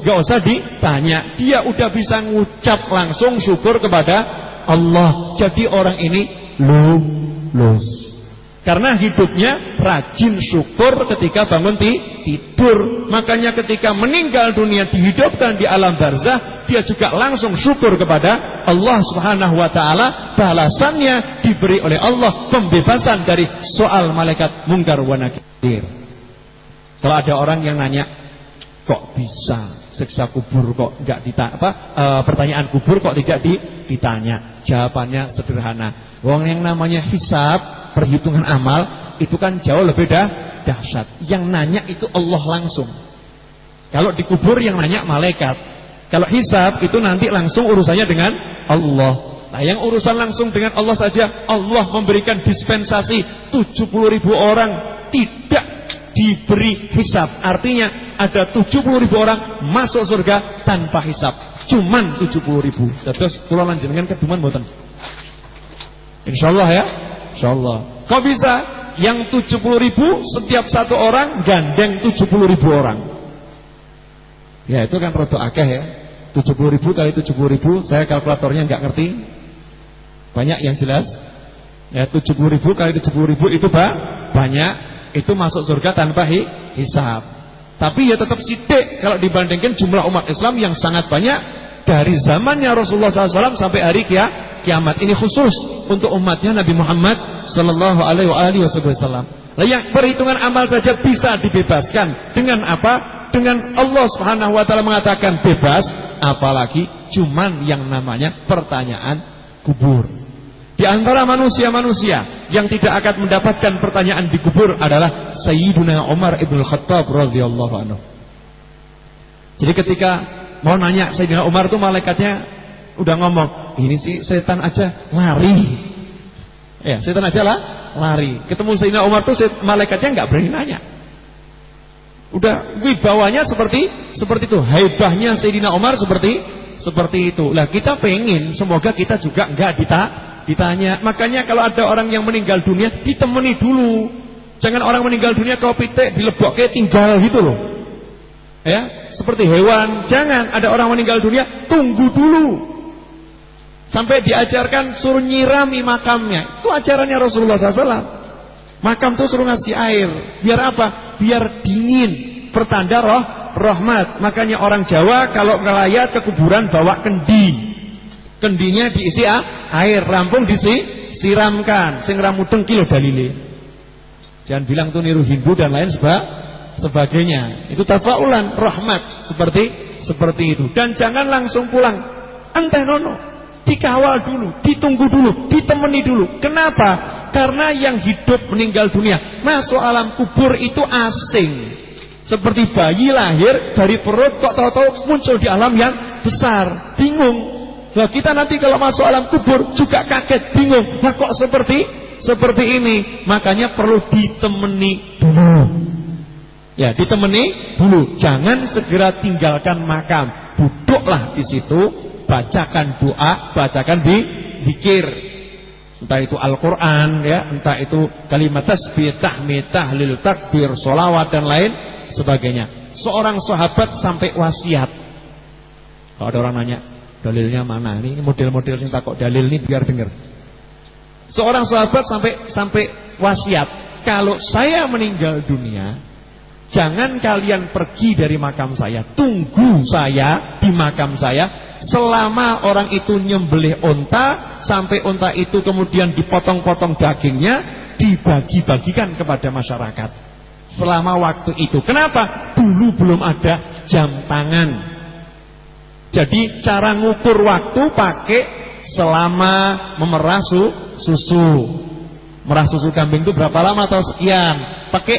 gak usah ditanya. Dia udah bisa ngucap langsung syukur kepada Allah. Jadi orang ini lulus. Karena hidupnya rajin syukur ketika bangun tidur. Makanya ketika meninggal dunia dihidupkan di alam barzah, dia juga langsung syukur kepada Allah Subhanahu wa taala. Balasannya diberi oleh Allah pembebasan dari soal malaikat mungkar wa nakir. Kalau ada orang yang nanya, kok bisa siksa kubur kok enggak ditanya apa e, pertanyaan kubur kok tidak ditanya jawabannya sederhana. Wong yang namanya hisab perhitungan amal itu kan jauh lebih dah dahsyat. Yang nanya itu Allah langsung. Kalau dikubur yang nanya malaikat. Kalau hisab itu nanti langsung urusannya dengan Allah. Nah yang urusan langsung dengan Allah saja Allah memberikan dispensasi 70 ribu orang Tidak diberi hisab Artinya ada 70 ribu orang masuk surga tanpa hisap. Cuman 70 ribu. Terus pulau lanjutkan keduman buatan. Insyaallah ya. Insyaallah. Kok bisa? Yang 70 ribu setiap satu orang gandeng 70 ribu orang. Ya itu kan rodo akeh ya. 70 ribu kali 70 ribu. Saya kalkulatornya nggak ngerti. Banyak yang jelas. Ya 70 ribu kali 70 ribu itu pak banyak. Itu masuk surga tanpa hisab. Tapi ya tetap sidik kalau dibandingkan jumlah umat Islam yang sangat banyak dari zamannya Rasulullah SAW sampai hari kia, kiamat. Ini khusus untuk umatnya Nabi Muhammad Sallallahu Alaihi Wasallam. Nah, yang perhitungan amal saja bisa dibebaskan dengan apa? Dengan Allah Subhanahu Wa Taala mengatakan bebas, apalagi cuman yang namanya pertanyaan kubur. Di antara manusia-manusia yang tidak akan mendapatkan pertanyaan di kubur adalah Sayyiduna Umar ibn Khattab radhiyallahu anhu. Jadi ketika mau nanya Sayyidina Umar itu malaikatnya udah ngomong, ini sih setan aja lari. Ya, setan aja lah lari. Ketemu Sayyidina Umar tuh malaikatnya nggak berani nanya. Udah wibawanya seperti seperti itu, haibahnya Sayyidina Umar seperti seperti itu. Lah kita pengen semoga kita juga enggak dita ditanya. Makanya kalau ada orang yang meninggal dunia, ditemani dulu. Jangan orang meninggal dunia kau pitik dilebokke tinggal gitu loh. Ya, seperti hewan. Jangan ada orang meninggal dunia, tunggu dulu. Sampai diajarkan suruh nyirami makamnya. Itu ajarannya Rasulullah SAW. Makam itu suruh ngasih air. Biar apa? Biar dingin. Pertanda roh, rahmat. Makanya orang Jawa kalau ngelayat ke kuburan bawa kendi. Kendinya diisi air, rampung diisi siramkan. Sing ramudeng kilo dalile. Jangan bilang tuh niru Hindu dan lain seba, sebagainya. Itu tafaulan rahmat seperti seperti itu. Dan jangan langsung pulang. Entah nono, dikawal dulu, ditunggu dulu, ditemani dulu. Kenapa? Karena yang hidup meninggal dunia masuk alam kubur itu asing. Seperti bayi lahir dari perut kok tahu-tahu muncul di alam yang besar, bingung. Nah kita nanti kalau masuk alam kubur juga kaget, bingung. Nah kok seperti seperti ini? Makanya perlu ditemani dulu. Ya, ditemani dulu. Jangan segera tinggalkan makam. Duduklah di situ, bacakan doa, bacakan di zikir. Entah itu Al-Qur'an ya, entah itu kalimat tasbih, tahmid, tahlil, takbir, solawat dan lain sebagainya. Seorang sahabat sampai wasiat Kalau ada orang nanya, dalilnya mana? Ini model-model sing takok dalil ini biar dengar. Seorang sahabat sampai sampai wasiat, kalau saya meninggal dunia, jangan kalian pergi dari makam saya, tunggu saya di makam saya selama orang itu nyembelih onta sampai onta itu kemudian dipotong-potong dagingnya dibagi-bagikan kepada masyarakat selama waktu itu. Kenapa? Dulu belum ada jam tangan. Jadi cara ngukur waktu pakai selama memerah susu. Merah susu kambing itu berapa lama atau sekian? Pakai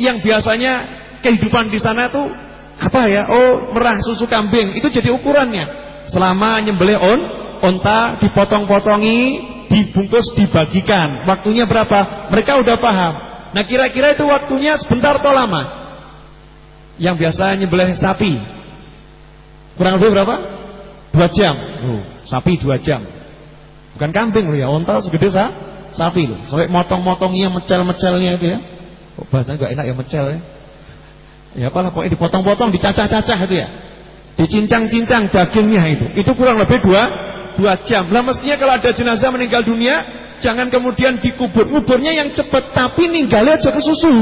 yang biasanya kehidupan di sana tuh apa ya? Oh, merah susu kambing itu jadi ukurannya. Selama nyembelih on, onta dipotong-potongi, dibungkus, dibagikan. Waktunya berapa? Mereka udah paham. Nah kira-kira itu waktunya sebentar atau lama? Yang biasa nyembelih sapi Kurang lebih berapa? Dua jam. Oh, Sapi dua jam. Bukan kambing loh ya Onta segede sa sapi loh. Sampai motong-motongnya mecel-mecelnya itu ya. Oh, Bahasanya gak enak ya mecel ya? Ya apalah pokoknya dipotong-potong Dicacah-cacah itu ya. Dicincang-cincang dagingnya itu. Itu kurang lebih dua, dua jam. Lah mestinya kalau ada jenazah meninggal dunia Jangan kemudian dikubur. Kuburnya yang cepat, tapi ninggalnya aja ke susu.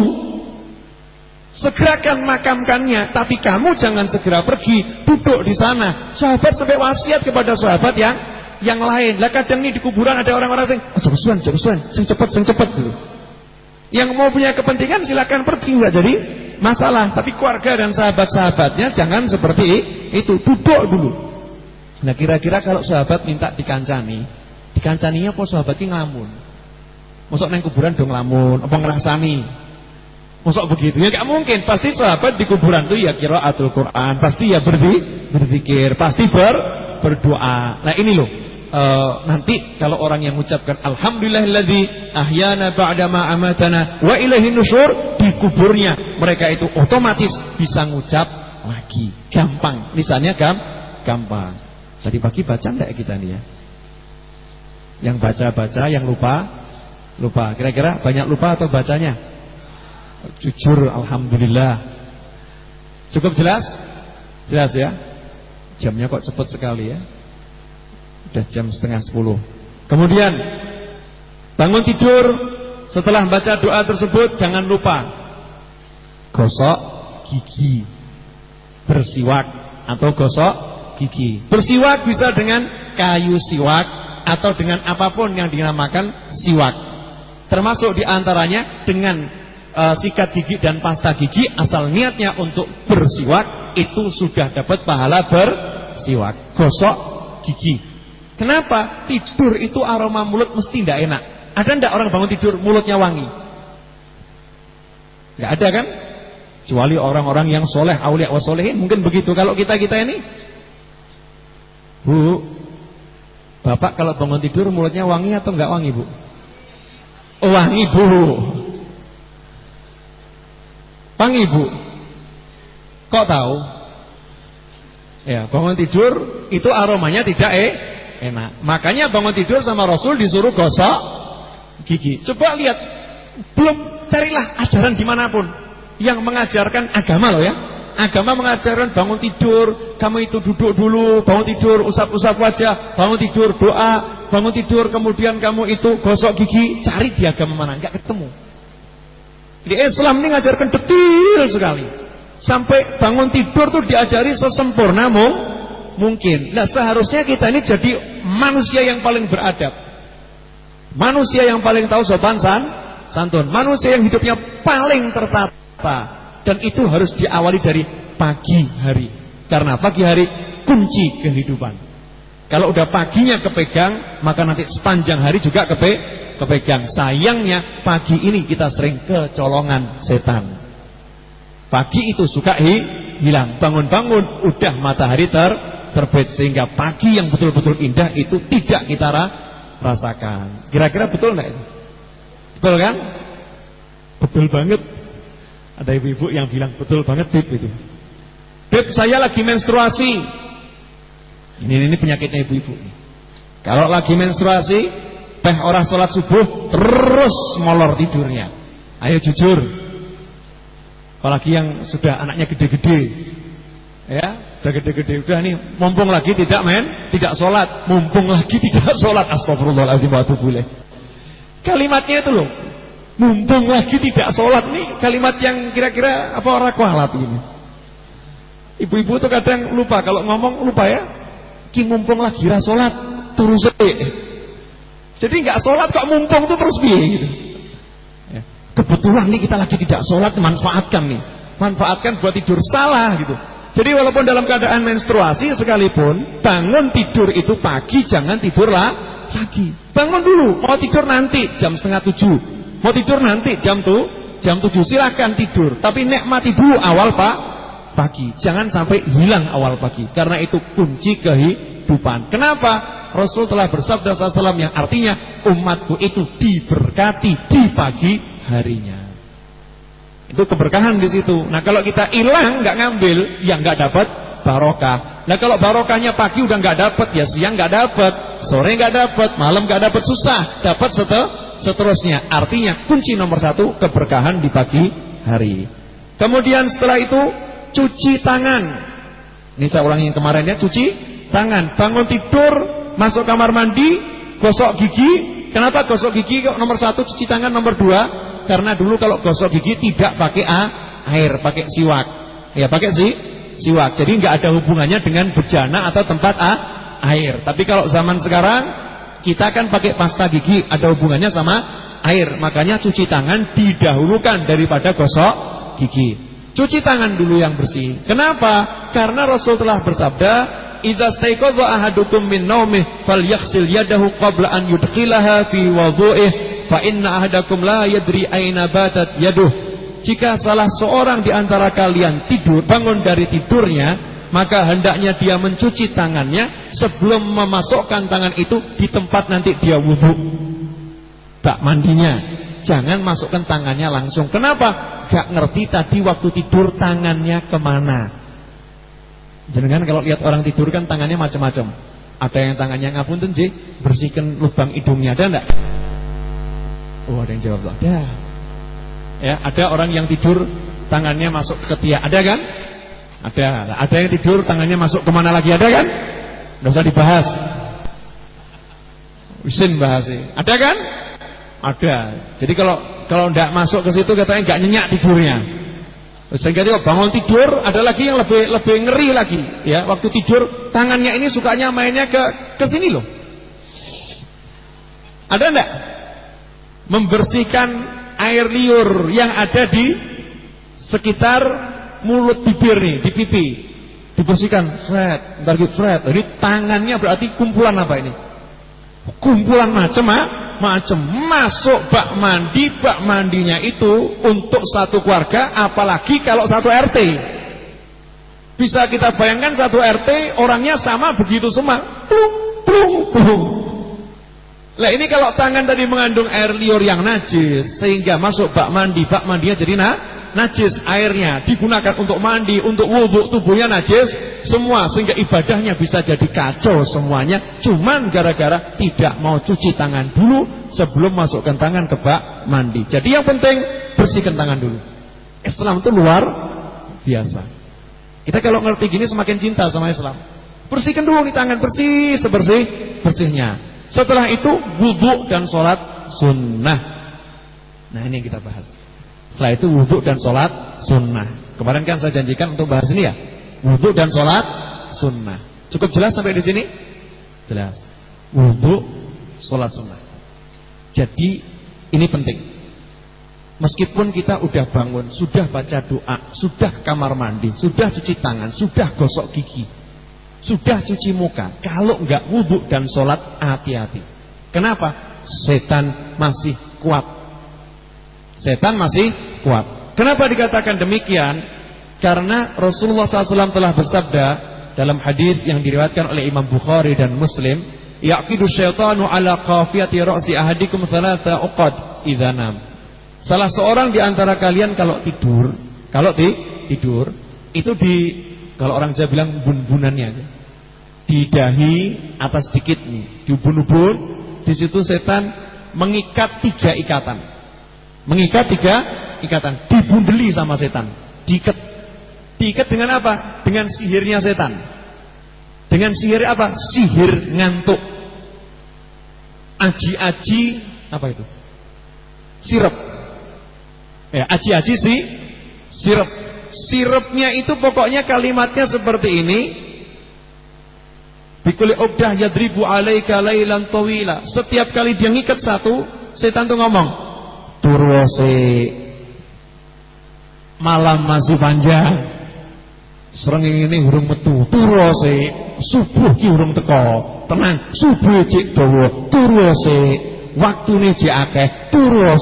Segerakan makamkannya, tapi kamu jangan segera pergi, duduk di sana. Sahabat sampai wasiat kepada sahabat yang yang lain. Lah kadang ini di kuburan ada orang-orang yang, oh, jerusuan, jerusuan, sing cepat, sing cepat dulu. Yang mau punya kepentingan silakan pergi enggak jadi masalah. Tapi keluarga dan sahabat-sahabatnya jangan seperti itu, duduk dulu. Nah kira-kira kalau sahabat minta dikancani, Dikancaninya apa sahabat ini ngelamun. Mosok neng kuburan dong ngelamun, apa ngerasani. Mosok begitu ya gak mungkin. Pasti sahabat di kuburan tuh ya kira atul Quran, pasti ya berdi, berzikir, pasti ber berdoa. Nah ini loh. E, nanti kalau orang yang mengucapkan alhamdulillahilladzi ahyana ba'da ma amatana wa ilaihin nusyur di kuburnya mereka itu otomatis bisa ngucap lagi gampang misalnya gam gampang tadi pagi baca enggak kita nih ya yang baca-baca, yang lupa, lupa. Kira-kira banyak lupa atau bacanya? Jujur, Alhamdulillah. Cukup jelas? Jelas ya? Jamnya kok cepat sekali ya? Udah jam setengah sepuluh. Kemudian, bangun tidur, setelah baca doa tersebut, jangan lupa. Gosok gigi. Bersiwak atau gosok gigi. Bersiwak bisa dengan kayu siwak atau dengan apa pun yang dinamakan siwak. Termasuk di antaranya dengan uh, sikat gigi dan pasta gigi asal niatnya untuk bersiwak itu sudah dapat pahala bersiwak. Gosok gigi. Kenapa? Tidur itu aroma mulut mesti tidak enak. Ada tidak orang bangun tidur mulutnya wangi? Tidak ada kan? Kecuali orang-orang yang soleh, awliya wasolehin mungkin begitu. Kalau kita kita ini, bu, Bapak kalau bangun tidur mulutnya wangi atau enggak wangi, Bu? Wangi, Bu. Wangi, Bu. Kok tahu? Ya, bangun tidur itu aromanya tidak eh, enak. Makanya bangun tidur sama Rasul disuruh gosok gigi. Coba lihat, belum carilah ajaran di mana pun yang mengajarkan agama loh ya Agama mengajarkan bangun tidur, kamu itu duduk dulu, bangun tidur, usap-usap wajah, bangun tidur, doa, bangun tidur, kemudian kamu itu gosok gigi, cari di agama mana, enggak ketemu. Di Islam ini mengajarkan detail sekali. Sampai bangun tidur tuh diajari sesempurna mungkin. Nah seharusnya kita ini jadi manusia yang paling beradab. Manusia yang paling tahu sopan san, santun. Manusia yang hidupnya paling tertata. Dan itu harus diawali dari pagi hari. Karena pagi hari kunci kehidupan. Kalau udah paginya kepegang, maka nanti sepanjang hari juga kepe kepegang. Sayangnya pagi ini kita sering kecolongan setan. Pagi itu suka hi, hilang. Bangun-bangun udah matahari ter terbit sehingga pagi yang betul-betul indah itu tidak kita rasakan. Kira-kira betul enggak itu? Betul kan? Betul banget. Ada ibu-ibu yang bilang betul banget Bib itu. Bib saya lagi menstruasi. Ini ini penyakitnya ibu-ibu. Kalau lagi menstruasi, teh orang sholat subuh terus molor tidurnya. Ayo jujur. Apalagi yang sudah anaknya gede-gede. Ya, Udah gede-gede udah nih mumpung lagi tidak men, tidak sholat, mumpung lagi tidak sholat. Astagfirullahaladzim wa boleh. Kalimatnya itu loh. Mumpung lagi tidak sholat nih kalimat yang kira-kira apa orang kualat ini. Ibu-ibu tuh kadang lupa kalau ngomong lupa ya. Ki mumpung lagi ra sholat turu Jadi nggak sholat kok mumpung tuh terus biye gitu. Ya. Kebetulan nih kita lagi tidak sholat manfaatkan nih. Manfaatkan buat tidur salah gitu. Jadi walaupun dalam keadaan menstruasi sekalipun bangun tidur itu pagi jangan tidurlah lagi. Bangun dulu, mau tidur nanti jam setengah tujuh. Mau tidur nanti jam tuh jam tujuh silahkan tidur. Tapi nikmati dulu awal pak pagi. Jangan sampai hilang awal pagi. Karena itu kunci kehidupan. Kenapa? Rasul telah bersabda SAW yang artinya umatku itu diberkati di pagi harinya. Itu keberkahan di situ. Nah kalau kita hilang nggak ngambil, ya nggak dapat barokah. Nah kalau barokahnya pagi udah nggak dapat, ya siang nggak dapat, sore nggak dapat, malam nggak dapat susah, dapat seterusnya. Artinya kunci nomor satu keberkahan di pagi hari. Kemudian setelah itu cuci tangan. Ini saya ulangi yang kemarin ya, cuci tangan. Bangun tidur, masuk kamar mandi, gosok gigi. Kenapa gosok gigi nomor satu, cuci tangan nomor dua? karena dulu kalau gosok gigi tidak pakai air, pakai siwak. Ya, pakai si siwak. Jadi nggak ada hubungannya dengan bejana atau tempat a, air. Tapi kalau zaman sekarang kita kan pakai pasta gigi, ada hubungannya sama air. Makanya cuci tangan didahulukan daripada gosok gigi. Cuci tangan dulu yang bersih. Kenapa? Karena Rasul telah bersabda, "Idza staiqadha ahadukum min naumih falyaghsil yadahu qabla an yudkhilaha fi wudhu'ih." fa inna ahadakum la yadri aina batat yaduh. Jika salah seorang di antara kalian tidur bangun dari tidurnya maka hendaknya dia mencuci tangannya sebelum memasukkan tangan itu di tempat nanti dia wudhu bak mandinya jangan masukkan tangannya langsung. Kenapa? Gak ngerti tadi waktu tidur tangannya ke mana jangan kalau lihat orang tidur kan tangannya macam-macam. Ada yang tangannya ngapunten sih bersihkan lubang hidungnya ada enggak? Oh ada yang jawab Ada. Ya ada orang yang tidur Tangannya masuk ke ketiak Ada kan? Ada. Ada yang tidur tangannya masuk ke mana lagi? Ada kan? Tidak usah dibahas. Usin bahasnya Ada kan? Ada. Jadi kalau kalau tidak masuk ke situ katanya nggak nyenyak tidurnya sehingga dia bangun tidur ada lagi yang lebih lebih ngeri lagi ya waktu tidur tangannya ini sukanya mainnya ke ke sini loh ada enggak membersihkan air liur yang ada di sekitar mulut bibir nih, di pipi. Dibersihkan, fred, ntar gitu fred. Jadi tangannya berarti kumpulan apa ini? Kumpulan macam ah, macam masuk bak mandi, bak mandinya itu untuk satu keluarga, apalagi kalau satu RT. Bisa kita bayangkan satu RT orangnya sama begitu semua. Plung, plung, plung. Lah ini kalau tangan tadi mengandung air liur yang najis sehingga masuk bak mandi, bak mandinya jadi na, najis airnya digunakan untuk mandi, untuk wudhu tubuhnya najis semua sehingga ibadahnya bisa jadi kacau semuanya. Cuman gara-gara tidak mau cuci tangan dulu sebelum masukkan tangan ke bak mandi. Jadi yang penting bersihkan tangan dulu. Islam itu luar biasa. Kita kalau ngerti gini semakin cinta sama Islam. Bersihkan dulu nih tangan bersih sebersih bersihnya. Setelah itu wudhu dan sholat sunnah. Nah ini yang kita bahas. Setelah itu wudhu dan sholat sunnah. Kemarin kan saya janjikan untuk bahas ini ya. Wudhu dan sholat sunnah. Cukup jelas sampai di sini? Jelas. Wudhu, sholat sunnah. Jadi ini penting. Meskipun kita udah bangun, sudah baca doa, sudah kamar mandi, sudah cuci tangan, sudah gosok gigi, sudah cuci muka, kalau enggak wudhu dan sholat hati-hati. Kenapa? Setan masih kuat. Setan masih kuat. Kenapa dikatakan demikian? Karena Rasulullah SAW telah bersabda dalam hadis yang diriwayatkan oleh Imam Bukhari dan Muslim, yaqidu syaitanu ala qafiyati ra'si ahadikum thalatha uqad idza nam. Salah seorang di antara kalian kalau tidur, kalau di, tidur itu di kalau orang Jawa bilang bun-bunannya di dahi atas sedikit nih, di ubun-ubun, di situ setan mengikat tiga ikatan. Mengikat tiga ikatan, dibundeli sama setan, diikat. Diikat dengan apa? Dengan sihirnya setan. Dengan sihir apa? Sihir ngantuk. Aji-aji apa itu? Sirup. Ya, aji-aji si sirup. Sirupnya itu pokoknya kalimatnya seperti ini. Bikuli ubdah yadribu alaika lailan tawila. Setiap kali dia ngikat satu, setan tuh ngomong, "Turwose malam masih panjang." Srengenge ini hurung metu, turu. Subuh ki hurung teko. Tenang, subuh cek dawa, turu sik. Waktune cek akeh, turu.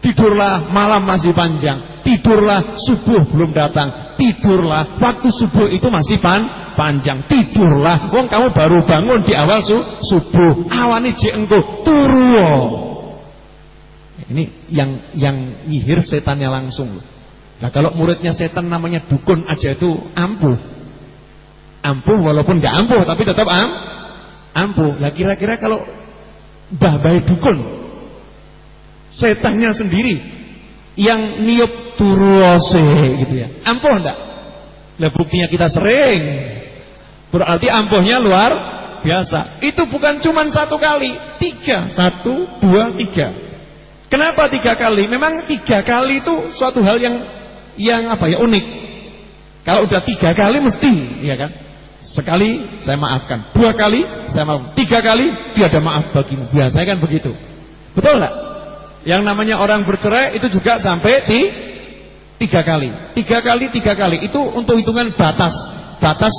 Tidurlah, malam masih panjang. Tidurlah, subuh belum datang. Tidurlah, waktu subuh itu masih pan panjang. Tidurlah, wong kamu baru bangun di awal su subuh. Awani cek engko, turu. Ini yang yang nyihir setannya langsung. Nah kalau muridnya setan namanya dukun aja itu ampuh. Ampuh walaupun gak ampuh tapi tetap am ampuh. Lah kira-kira kalau mbah bayi dukun setannya sendiri yang niup turuose gitu ya. Ampuh enggak? Lah buktinya kita sering. Berarti ampuhnya luar biasa. Itu bukan cuma satu kali, tiga, satu, dua, tiga. Kenapa tiga kali? Memang tiga kali itu suatu hal yang yang apa ya unik. Kalau udah tiga kali mesti, ya kan? Sekali saya maafkan, dua kali saya maafkan, tiga kali tiada maaf bagimu. Biasanya kan begitu. Betul nggak? Yang namanya orang bercerai itu juga sampai di tiga kali, tiga kali, tiga kali. Itu untuk hitungan batas, batas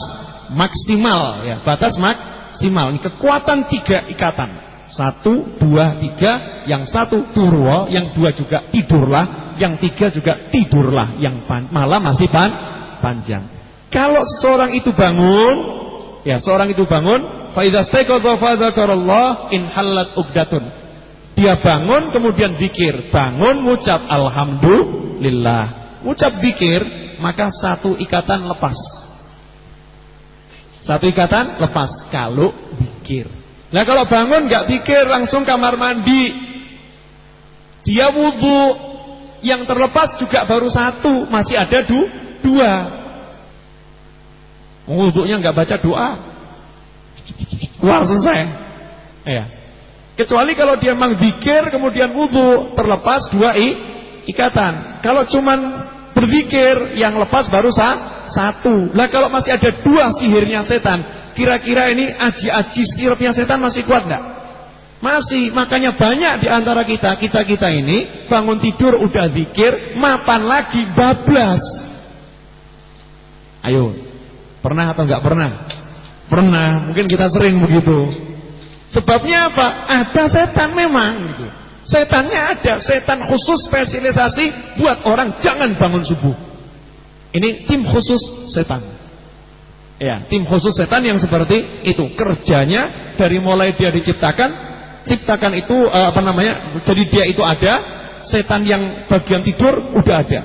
maksimal ya, batas maksimal. Ini kekuatan tiga ikatan. Satu, dua, tiga. Yang satu turwo Yang dua juga tidurlah. Yang tiga juga tidurlah. Yang malam masih pan panjang. Kalau seseorang itu bangun Ya seorang itu bangun In halat ugdatun Dia bangun kemudian zikir Bangun ngucap Alhamdulillah. Ngucap zikir Maka satu ikatan lepas. Satu ikatan lepas. Kalau zikir Nah kalau bangun nggak pikir langsung kamar mandi. Dia wudhu. Yang terlepas juga baru satu. Masih ada du, dua. Wudhunya nggak baca doa. Wah selesai. Ya. Kecuali kalau dia memang dikir kemudian wudhu. Terlepas dua i, ikatan. Kalau cuman berzikir yang lepas baru sa, satu. Lah kalau masih ada dua sihirnya setan Kira-kira ini aji-aji sirupnya setan masih kuat enggak? Masih, makanya banyak di antara kita, kita-kita ini bangun tidur udah zikir, mapan lagi bablas. Ayo, pernah atau enggak pernah? Pernah, mungkin kita sering begitu. Sebabnya apa? Ada setan memang gitu. Setannya ada, setan khusus spesialisasi buat orang jangan bangun subuh. Ini tim khusus setan. Ya, tim khusus setan yang seperti itu. Kerjanya dari mulai dia diciptakan, ciptakan itu uh, apa namanya? Jadi dia itu ada, setan yang bagian tidur udah ada.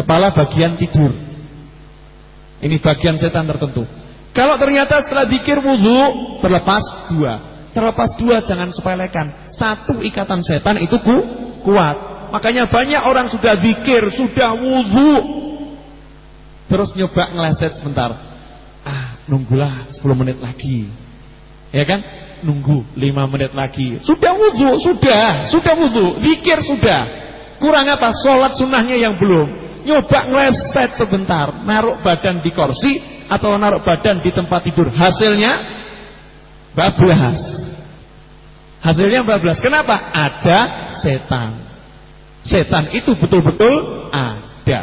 Kepala bagian tidur. Ini bagian setan tertentu. Kalau ternyata setelah dikir wudhu terlepas dua. Terlepas dua jangan sepelekan. Satu ikatan setan itu ku, kuat. Makanya banyak orang sudah dikir, sudah wudhu. Terus nyoba ngeleset sebentar nunggulah 10 menit lagi. Ya kan? Nunggu 5 menit lagi. Sudah wudhu, sudah, sudah wudhu, zikir sudah. Kurang apa? Sholat sunnahnya yang belum. Nyoba ngeleset sebentar, naruh badan di kursi atau naruh badan di tempat tidur. Hasilnya bablas. Hasilnya bablas. Kenapa? Ada setan. Setan itu betul-betul ada.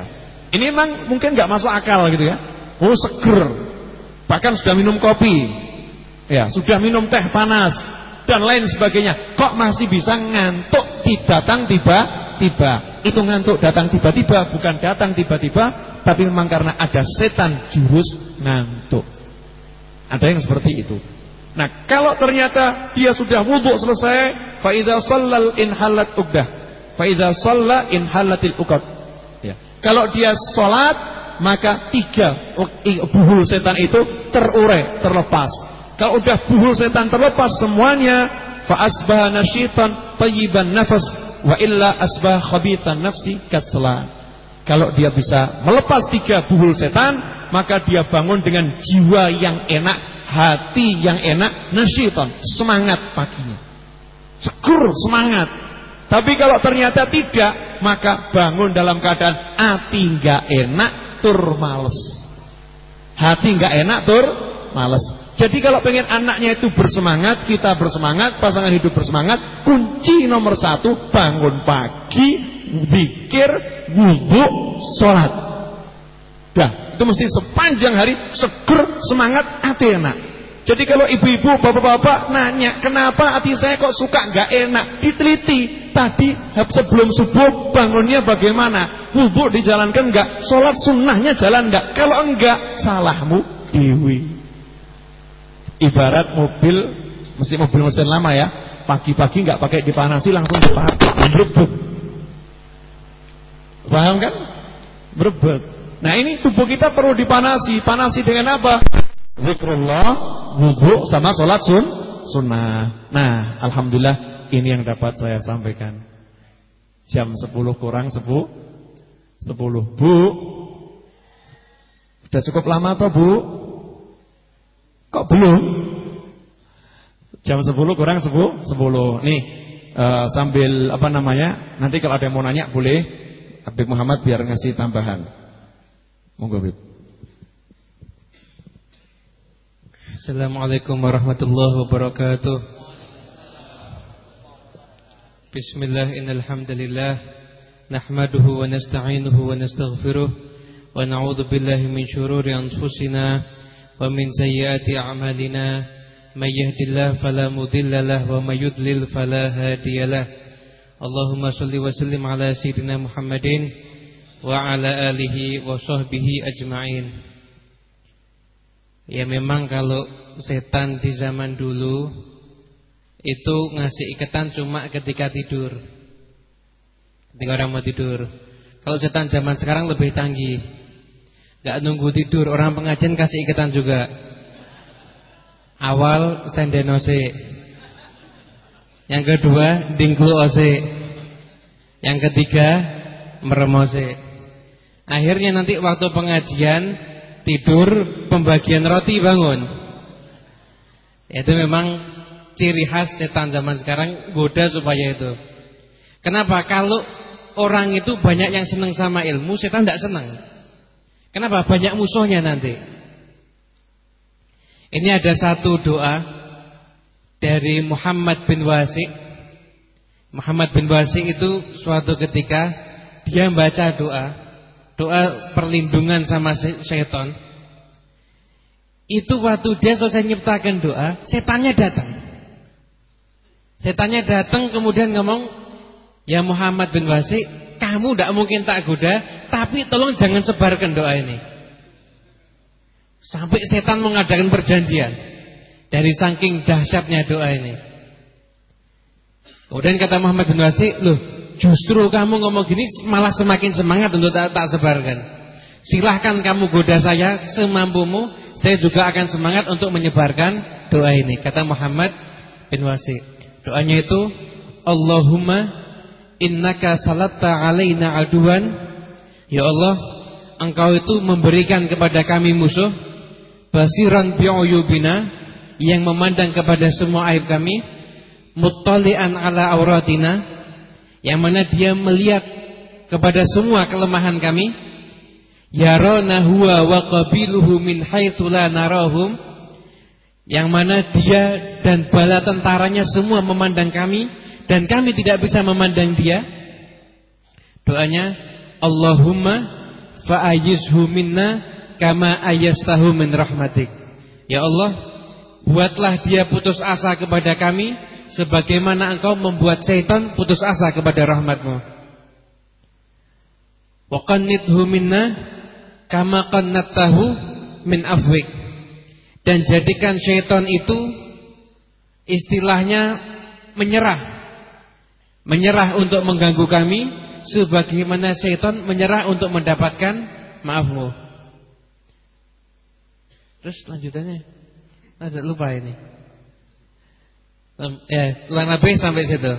Ini memang mungkin nggak masuk akal gitu ya. Oh seger, Bahkan sudah minum kopi. Ya, sudah minum teh panas dan lain sebagainya. Kok masih bisa ngantuk datang tiba-tiba? Itu ngantuk datang tiba-tiba, bukan datang tiba-tiba, tapi memang karena ada setan jurus ngantuk. Ada yang seperti itu. Nah, kalau ternyata dia sudah wudhu selesai, fa idza shallal inhalat uqdah. Fa idza shalla inhalatil. Ya. Kalau dia salat maka tiga buhul setan itu terurai, terlepas. Kalau udah buhul setan terlepas semuanya, fa asbaha nasyitan tayyiban nafas wa illa asbah khabitan nafsi kasla. Kalau dia bisa melepas tiga buhul setan, maka dia bangun dengan jiwa yang enak, hati yang enak, nasyiton, semangat paginya. Segur semangat. Tapi kalau ternyata tidak, maka bangun dalam keadaan hati nggak enak, tur males. Hati nggak enak, tur males. Jadi kalau pengen anaknya itu bersemangat, kita bersemangat, pasangan hidup bersemangat, kunci nomor satu bangun pagi, zikir, wudhu, sholat. Dah, itu mesti sepanjang hari seger, semangat, hati enak. Jadi kalau ibu-ibu, bapak-bapak nanya, kenapa hati saya kok suka nggak enak? Diteliti. Tadi sebelum subuh bangunnya bagaimana? Wudhu dijalankan nggak? Sholat sunnahnya jalan nggak? Kalau enggak, salahmu dewi. Ibarat mobil, mesti mobil mesin lama ya. Pagi-pagi nggak pakai dipanasi langsung dipakai, berebut. Paham kan? Berebut. Nah ini tubuh kita perlu dipanasi. Panasi dengan apa? Zikrullah, wudhu sama sholat sun, sunnah. Nah, alhamdulillah ini yang dapat saya sampaikan. Jam 10 kurang 10 10. Bu. Sudah cukup lama atau Bu? Kok belum? Jam 10 kurang 10 10. Nih uh, sambil apa namanya? Nanti kalau ada yang mau nanya boleh Habib Muhammad biar ngasih tambahan. Monggo Habib. Assalamualaikum warahmatullahi wabarakatuh. Bismillah innalhamdulillah Nahmaduhu wa nasta'inuhu wa nastaghfiruh Wa na'udhu billahi min syururi anfusina Wa min sayyati a'malina. Man yahdillah falamudillalah Wa mayudlil falahadiyalah Allahumma salli wa sallim ala sayyidina Muhammadin Wa ala alihi wa sahbihi ajma'in. Ya memang kalau setan di zaman dulu itu ngasih ikatan cuma ketika tidur. Ketika orang mau tidur. Kalau setan zaman sekarang lebih canggih. Gak nunggu tidur Orang pengajian kasih ikatan juga Awal sendenose Yang kedua Dingklu ose Yang ketiga Meremose Akhirnya nanti waktu pengajian Tidur Pembagian roti bangun Itu memang Ciri khas setan zaman sekarang Goda supaya itu Kenapa? Kalau orang itu banyak yang senang sama ilmu Setan tidak senang Kenapa? Banyak musuhnya nanti. Ini ada satu doa dari Muhammad bin Wasi. Muhammad bin Wasi itu suatu ketika dia membaca doa, doa perlindungan sama setan. Itu waktu dia selesai nyiptakan doa, setannya datang. Setannya datang kemudian ngomong, "Ya Muhammad bin Wasi, kamu tidak mungkin tak goda, tapi tolong jangan sebarkan doa ini. Sampai setan mengadakan perjanjian dari saking dahsyatnya doa ini. Kemudian kata Muhammad bin Wasi, loh justru kamu ngomong gini malah semakin semangat untuk tak, tak sebarkan. Silahkan kamu goda saya semampumu, saya juga akan semangat untuk menyebarkan doa ini. Kata Muhammad bin Wasi. Doanya itu Allahumma innaka salatta alaina aduan ya Allah engkau itu memberikan kepada kami musuh basiran bi'uyubina yang memandang kepada semua aib kami muttali'an ala auratina yang mana dia melihat kepada semua kelemahan kami. Huwa wa qabiluhu min haitsu yang mana dia dan bala tentaranya semua memandang kami dan kami tidak bisa memandang dia. Doanya Allahumma fa'ayizhu minna kama ayastahu min rahmatik. Ya Allah buatlah dia putus asa kepada kami sebagaimana engkau membuat syaitan putus asa kepada rahmatmu wa qannithu minna kama qannattahu min afwik dan jadikan syaitan itu istilahnya menyerah menyerah untuk mengganggu kami sebagaimana syaitan menyerah untuk mendapatkan maafmu. Terus lanjutannya. Ada lupa ini. Ya, ulang lebih sampai situ.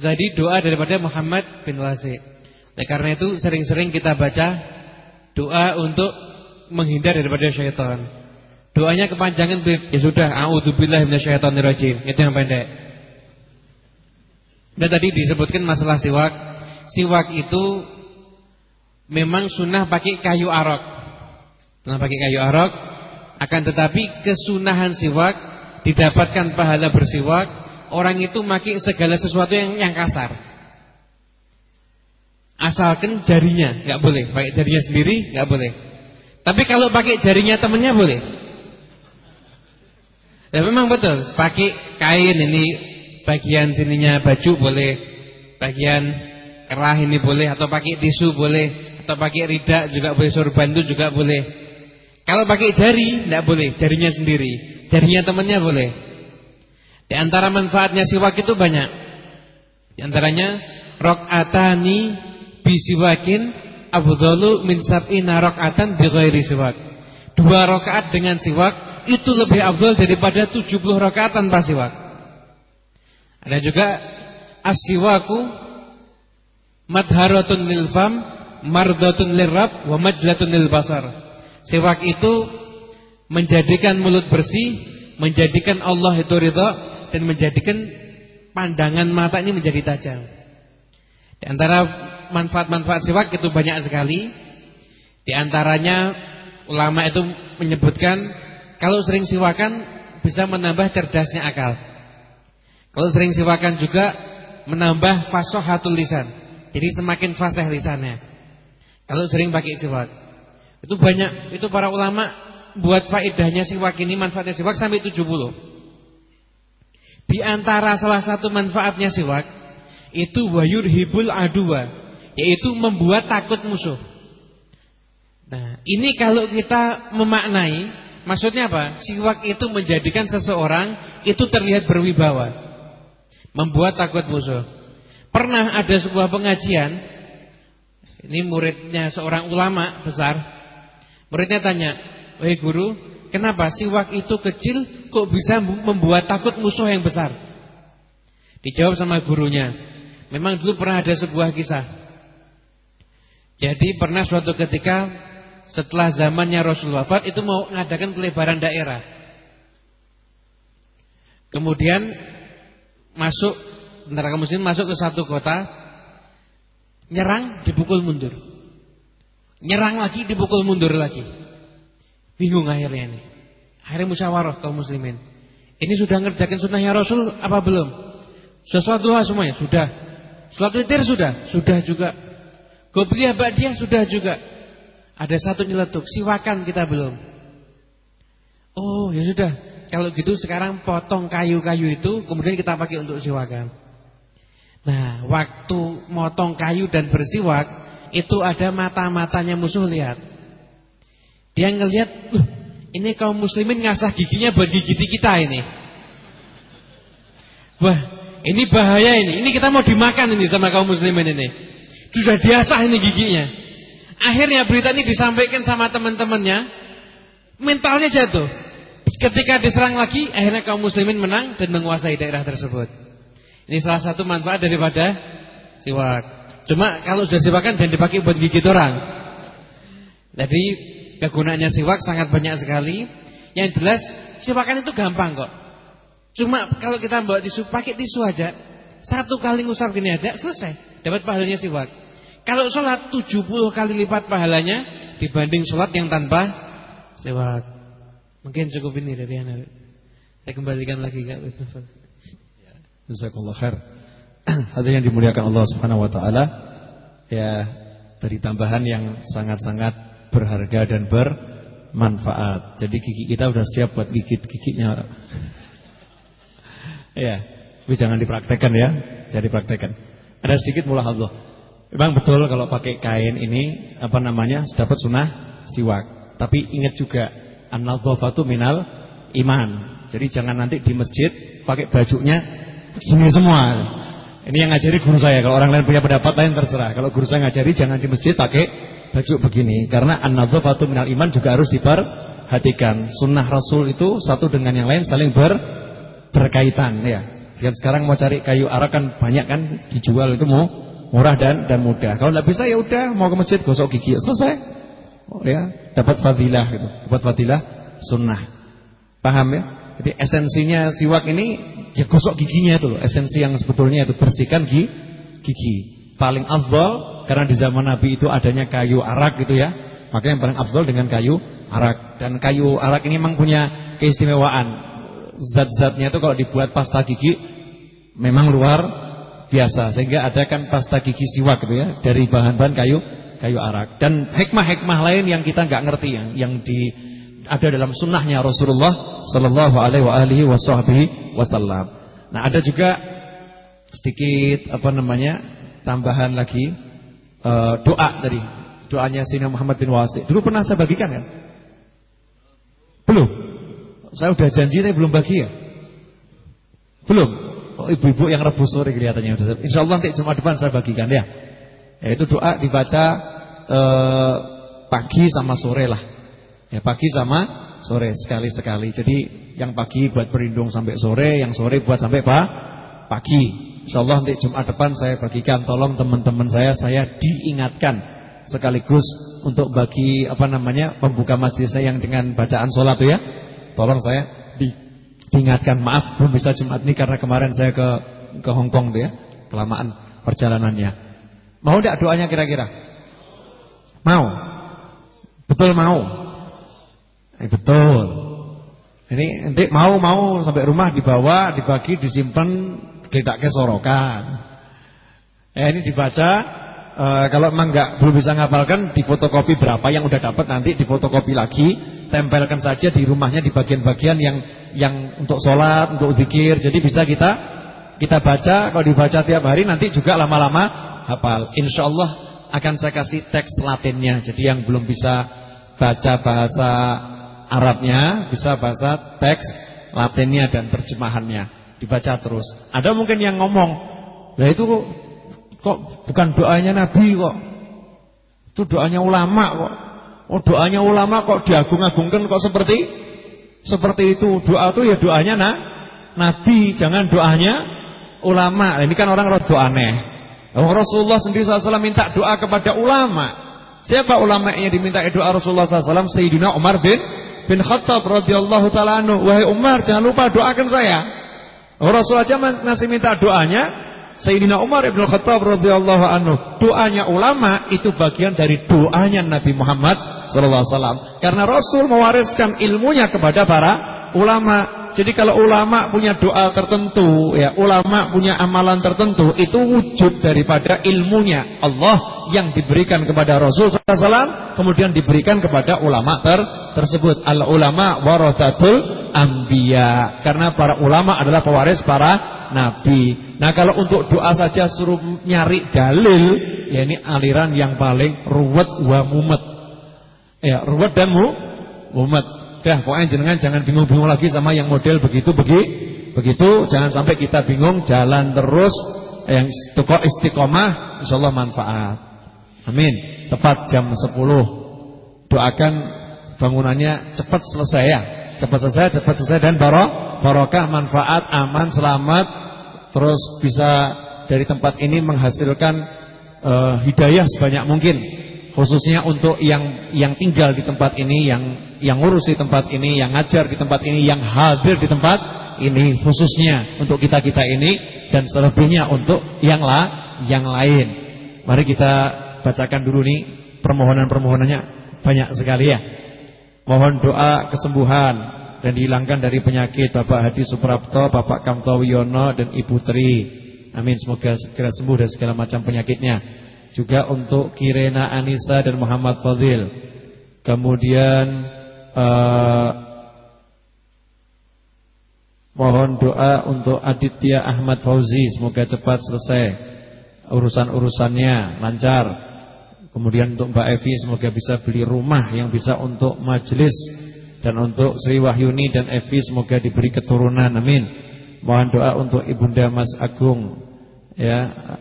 Jadi doa daripada Muhammad bin Wasi. Oleh karena itu sering-sering kita baca doa untuk menghindar daripada syaitan. Doanya kepanjangan ya sudah auzubillahi minasyaitonirrajim. Itu yang pendek. Dan tadi disebutkan masalah siwak. Siwak itu memang sunnah pakai kayu arok. Sunnah pakai kayu arok. Akan tetapi kesunahan siwak didapatkan pahala bersiwak orang itu pakai segala sesuatu yang yang kasar. Asalkan jarinya nggak boleh, pakai jarinya sendiri nggak boleh. Tapi kalau pakai jarinya temennya boleh. Ya memang betul, pakai kain ini bagian sininya baju boleh, bagian kerah ini boleh atau pakai tisu boleh, atau pakai ridak juga boleh, sorban itu juga boleh. Kalau pakai jari tidak boleh, jarinya sendiri, jarinya temannya boleh. Di antara manfaatnya siwak itu banyak. Di antaranya rakaatani bisiwakin afdalu min sab'ina rakaatan bighairi siwak. Dua rakaat dengan siwak itu lebih afdal daripada 70 rakaat tanpa siwak. Ada juga asyiwaku madharatun lil fam, mardatun lirrab wa majlatun lil basar. Siwak itu menjadikan mulut bersih, menjadikan Allah itu ridha dan menjadikan pandangan mata ini menjadi tajam. Di antara manfaat-manfaat siwak itu banyak sekali. Di antaranya ulama itu menyebutkan kalau sering siwakan bisa menambah cerdasnya akal. Kalau sering siwakan juga menambah fasohatul lisan. Jadi semakin fasih lisannya. Kalau sering pakai siwak. Itu banyak, itu para ulama buat faedahnya siwak ini manfaatnya siwak sampai 70. Di antara salah satu manfaatnya siwak itu wayur hibul adua, yaitu membuat takut musuh. Nah, ini kalau kita memaknai Maksudnya apa? Siwak itu menjadikan seseorang itu terlihat berwibawa. Membuat takut musuh. Pernah ada sebuah pengajian, ini muridnya seorang ulama besar. Muridnya tanya, "Wahai guru, kenapa siwak itu kecil kok bisa membuat takut musuh yang besar?" Dijawab sama gurunya, "Memang dulu pernah ada sebuah kisah. Jadi pernah suatu ketika setelah zamannya Rasul wafat itu mau mengadakan pelebaran daerah. Kemudian masuk tentara muslim masuk ke satu kota, nyerang dipukul mundur. Nyerang lagi dipukul mundur lagi. Bingung akhirnya ini. Akhirnya musyawarah kaum muslimin. Ini sudah ngerjakan sunnahnya Rasul apa belum? Sesuatu semuanya sudah. Suatu itir sudah, sudah juga. Gobliyah dia sudah juga. Ada satu nyeletuk, siwakan kita belum. Oh, ya sudah. Kalau gitu sekarang potong kayu-kayu itu kemudian kita pakai untuk siwakan. Nah, waktu motong kayu dan bersiwak itu ada mata-matanya musuh lihat. Dia ngelihat, "Loh, ini kaum muslimin ngasah giginya buat gigiti kita ini." Wah, ini bahaya ini. Ini kita mau dimakan ini sama kaum muslimin ini. Sudah diasah ini giginya. Akhirnya berita ini disampaikan sama teman-temannya, mentalnya jatuh. Ketika diserang lagi, akhirnya kaum muslimin menang dan menguasai daerah tersebut. Ini salah satu manfaat daripada siwak. Cuma kalau sudah siwakan dan dipakai buat gigit orang. Jadi kegunaannya siwak sangat banyak sekali. Yang jelas siwakan itu gampang kok. Cuma kalau kita bawa tisu, pakai tisu aja. Satu kali ngusap gini aja, selesai. Dapat pahalanya siwak. Kalau sholat 70 kali lipat pahalanya dibanding sholat yang tanpa sewat. Mungkin cukup ini dari Anda. Saya kembalikan lagi Kak. Jazakallah khair. Hadirin yang dimuliakan Allah Subhanahu wa taala. Ya, dari tambahan yang sangat-sangat berharga dan bermanfaat. Jadi gigi kita sudah siap buat gigit giginya. ya, tapi jangan dipraktekkan ya. Jangan dipraktekkan. Ada sedikit mulah Allah. Memang betul kalau pakai kain ini apa namanya dapat sunnah siwak. Tapi ingat juga an-nadhafatu minal iman. Jadi jangan nanti di masjid pakai bajunya gini semua. Ini yang ngajari guru saya. Kalau orang lain punya pendapat lain terserah. Kalau guru saya ngajari jangan di masjid pakai baju begini karena an-nadhafatu minal iman juga harus diperhatikan. Sunnah Rasul itu satu dengan yang lain saling ber berkaitan ya. Dan sekarang mau cari kayu arak kan banyak kan dijual itu mau murah dan dan mudah. Kalau nggak bisa ya udah mau ke masjid gosok gigi selesai. Oh, ya, dapat fadilah gitu. Dapat fadilah sunnah. Paham ya? Jadi esensinya siwak ini ya gosok giginya itu loh. Esensi yang sebetulnya itu bersihkan gigi. Paling afdal karena di zaman Nabi itu adanya kayu arak gitu ya. Maka yang paling afdal dengan kayu arak dan kayu arak ini memang punya keistimewaan. Zat-zatnya itu kalau dibuat pasta gigi memang luar biasa sehingga ada kan pasta gigi siwak gitu ya dari bahan-bahan kayu kayu arak dan hikmah-hikmah lain yang kita nggak ngerti yang yang di ada dalam sunnahnya Rasulullah Sallallahu Alaihi Wasallam. Nah ada juga sedikit apa namanya tambahan lagi uh, doa dari doanya Sina Muhammad bin Wasi. Dulu pernah saya bagikan kan? Belum. Saya udah janji tapi belum bagi ya. Belum. Oh, ibu-ibu yang rebus sore kelihatannya. Insya Allah nanti Jumat depan saya bagikan ya. Yaitu doa dibaca eh, pagi sama sore lah. Ya pagi sama sore sekali-sekali. Jadi yang pagi buat berlindung sampai sore, yang sore buat sampai apa? Pagi. Insya Allah nanti Jumat depan saya bagikan. Tolong teman-teman saya, saya diingatkan sekaligus untuk bagi apa namanya pembuka masjid saya yang dengan bacaan sholat ya. Tolong saya diingatkan maaf belum bisa Jumat ini karena kemarin saya ke ke Hong Kong tuh ya, kelamaan perjalanannya. Mau tidak doanya kira-kira? Mau. Betul mau. Eh, betul. Ini nanti mau mau sampai rumah dibawa, dibagi, disimpan, tidak kesorokan. Eh ini dibaca e, kalau memang nggak belum bisa ngapalkan di fotokopi berapa yang udah dapat nanti di fotokopi lagi, tempelkan saja di rumahnya di bagian-bagian yang yang untuk sholat, untuk zikir. Jadi bisa kita kita baca, kalau dibaca tiap hari nanti juga lama-lama hafal. Insya Allah akan saya kasih teks Latinnya. Jadi yang belum bisa baca bahasa Arabnya, bisa bahasa teks Latinnya dan terjemahannya. Dibaca terus. Ada mungkin yang ngomong, "Lah itu kok, kok bukan doanya Nabi kok. Itu doanya ulama kok." Oh doanya ulama kok diagung-agungkan kok seperti seperti itu. Doa itu ya doanya nah, Nabi, jangan doanya ulama. Ini kan orang rada aneh. Oh, Rasulullah sendiri SAW minta doa kepada ulama. Siapa ulama yang diminta doa Rasulullah SAW? Sayyidina Umar bin bin Khattab radhiyallahu taala Wahai Umar, jangan lupa doakan saya. Rasul aja masih minta doanya Sayyidina Umar Ibn Khattab radhiyallahu anhu, doanya ulama itu bagian dari doanya Nabi Muhammad sallallahu alaihi wasallam. Karena Rasul mewariskan ilmunya kepada para ulama. Jadi kalau ulama punya doa tertentu, ya, ulama punya amalan tertentu, itu wujud daripada ilmunya Allah yang diberikan kepada Rasul sallallahu alaihi wasallam, kemudian diberikan kepada ulama ter tersebut. Al ulama warathatul anbiya. Karena para ulama adalah pewaris para nabi. Nah, kalau untuk doa saja suruh nyari dalil, ya ini aliran yang paling ruwet wa mumet. Ya, ruwet dan mu mumet. Dah, pokoknya jenengan jangan bingung-bingung lagi sama yang model begitu begitu. Begitu, jangan sampai kita bingung, jalan terus yang istiqomah insyaallah manfaat. Amin. Tepat jam 10. Doakan bangunannya cepat selesai ya. Cepat selesai, cepat selesai dan barok, barokah, manfaat, aman, selamat. Terus bisa dari tempat ini menghasilkan uh, hidayah sebanyak mungkin. Khususnya untuk yang yang tinggal di tempat ini, yang yang ngurus di tempat ini, yang ngajar di tempat ini, yang hadir di tempat ini khususnya untuk kita-kita ini dan selebihnya untuk yang la, yang lain. Mari kita bacakan dulu nih permohonan-permohonannya banyak sekali ya. Mohon doa kesembuhan dan dihilangkan dari penyakit Bapak Hadi Suprapto, Bapak Kamto Wiono dan Ibu Tri. Amin semoga segera sembuh dari segala macam penyakitnya. Juga untuk Kirena Anissa dan Muhammad Fadil. Kemudian uh, mohon doa untuk Aditya Ahmad Fauzi semoga cepat selesai urusan-urusannya lancar. Kemudian untuk Mbak Evi semoga bisa beli rumah yang bisa untuk majelis dan untuk Sri Wahyuni dan Evi semoga diberi keturunan. Amin. Mohon doa untuk Ibunda Mas Agung ya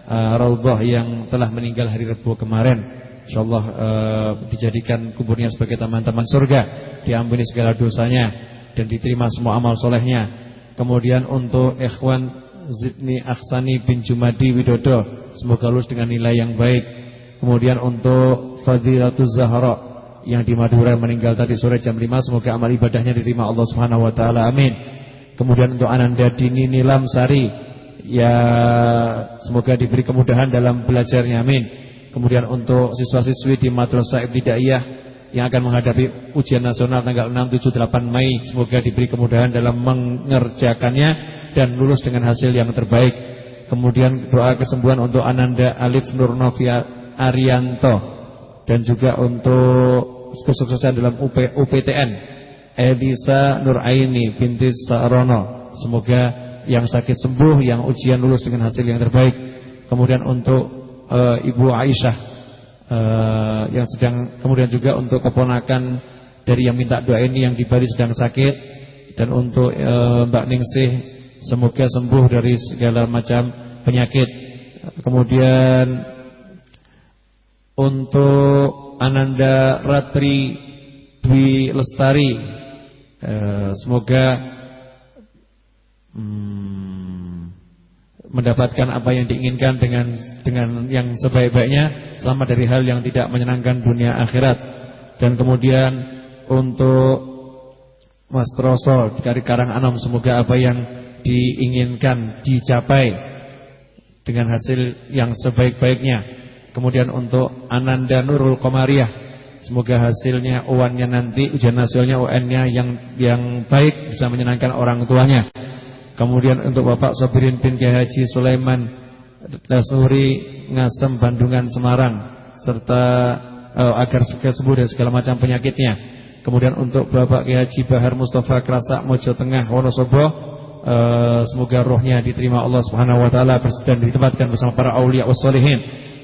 uh, Raudhah yang telah meninggal hari Rabu kemarin. Insyaallah uh, dijadikan kuburnya sebagai teman-teman surga, diampuni segala dosanya dan diterima semua amal solehnya. Kemudian untuk Ikhwan Zidni Aksani bin Jumadi Widodo semoga lulus dengan nilai yang baik. Kemudian untuk Fadilatul Zahra yang di Madura meninggal tadi sore jam 5 semoga amal ibadahnya diterima Allah Subhanahu wa taala. Amin. Kemudian untuk Ananda Dini Nilam Sari ya semoga diberi kemudahan dalam belajarnya. Amin. Kemudian untuk siswa-siswi di Madrasah Ibtidaiyah yang akan menghadapi ujian nasional tanggal 6, 7, 8 Mei semoga diberi kemudahan dalam mengerjakannya dan lulus dengan hasil yang terbaik. Kemudian doa kesembuhan untuk Ananda Alif Nur Novia Arianto dan juga untuk kesuksesan dalam UP, UPTN Elisa Nuraini binti Sarono. Semoga yang sakit sembuh, yang ujian lulus dengan hasil yang terbaik. Kemudian untuk uh, Ibu Aisyah uh, yang sedang kemudian juga untuk keponakan dari yang minta doa ini yang di Bali sedang sakit dan untuk uh, Mbak Ningsih Semoga sembuh dari segala macam penyakit. Kemudian untuk Ananda Ratri Dwi Lestari, eh, semoga hmm, mendapatkan apa yang diinginkan dengan dengan yang sebaik-baiknya, selamat dari hal yang tidak menyenangkan dunia akhirat. Dan kemudian untuk Mas Troso dari Karang Anom, semoga apa yang diinginkan dicapai dengan hasil yang sebaik-baiknya. Kemudian untuk Ananda Nurul Komariah, semoga hasilnya uannya nanti ujian nasionalnya UN-nya yang yang baik bisa menyenangkan orang tuanya. Kemudian untuk Bapak Sobirin bin Haji Sulaiman Lasuri Ngasem Bandungan Semarang serta uh, agar sembuh dari segala macam penyakitnya. Kemudian untuk Bapak Kiai Haji Bahar Mustafa Krasak Mojo Tengah Wonosobo Uh, semoga rohnya diterima Allah Subhanahu wa dan ditempatkan bersama para aulia wassalihin.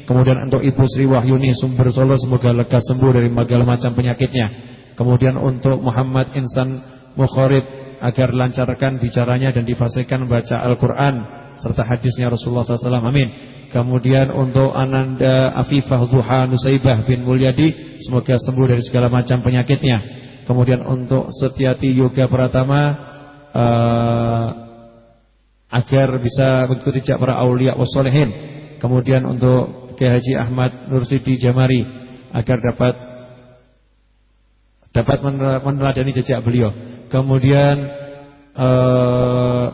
Kemudian untuk Ibu Sri Wahyuni Sumber Solo semoga lekas sembuh dari segala macam penyakitnya. Kemudian untuk Muhammad Insan Mukharib agar lancarkan bicaranya dan difasihkan baca Al-Qur'an serta hadisnya Rasulullah SAW. Amin. Kemudian untuk Ananda Afifah Duha Nusaibah bin Mulyadi semoga sembuh dari segala macam penyakitnya. Kemudian untuk Setiati Yoga Pratama uh, agar bisa mengikuti jejak para aulia wasolehin. Kemudian untuk Kiai Haji Ahmad Nursidi Jamari agar dapat dapat meneladani jejak beliau. Kemudian uh,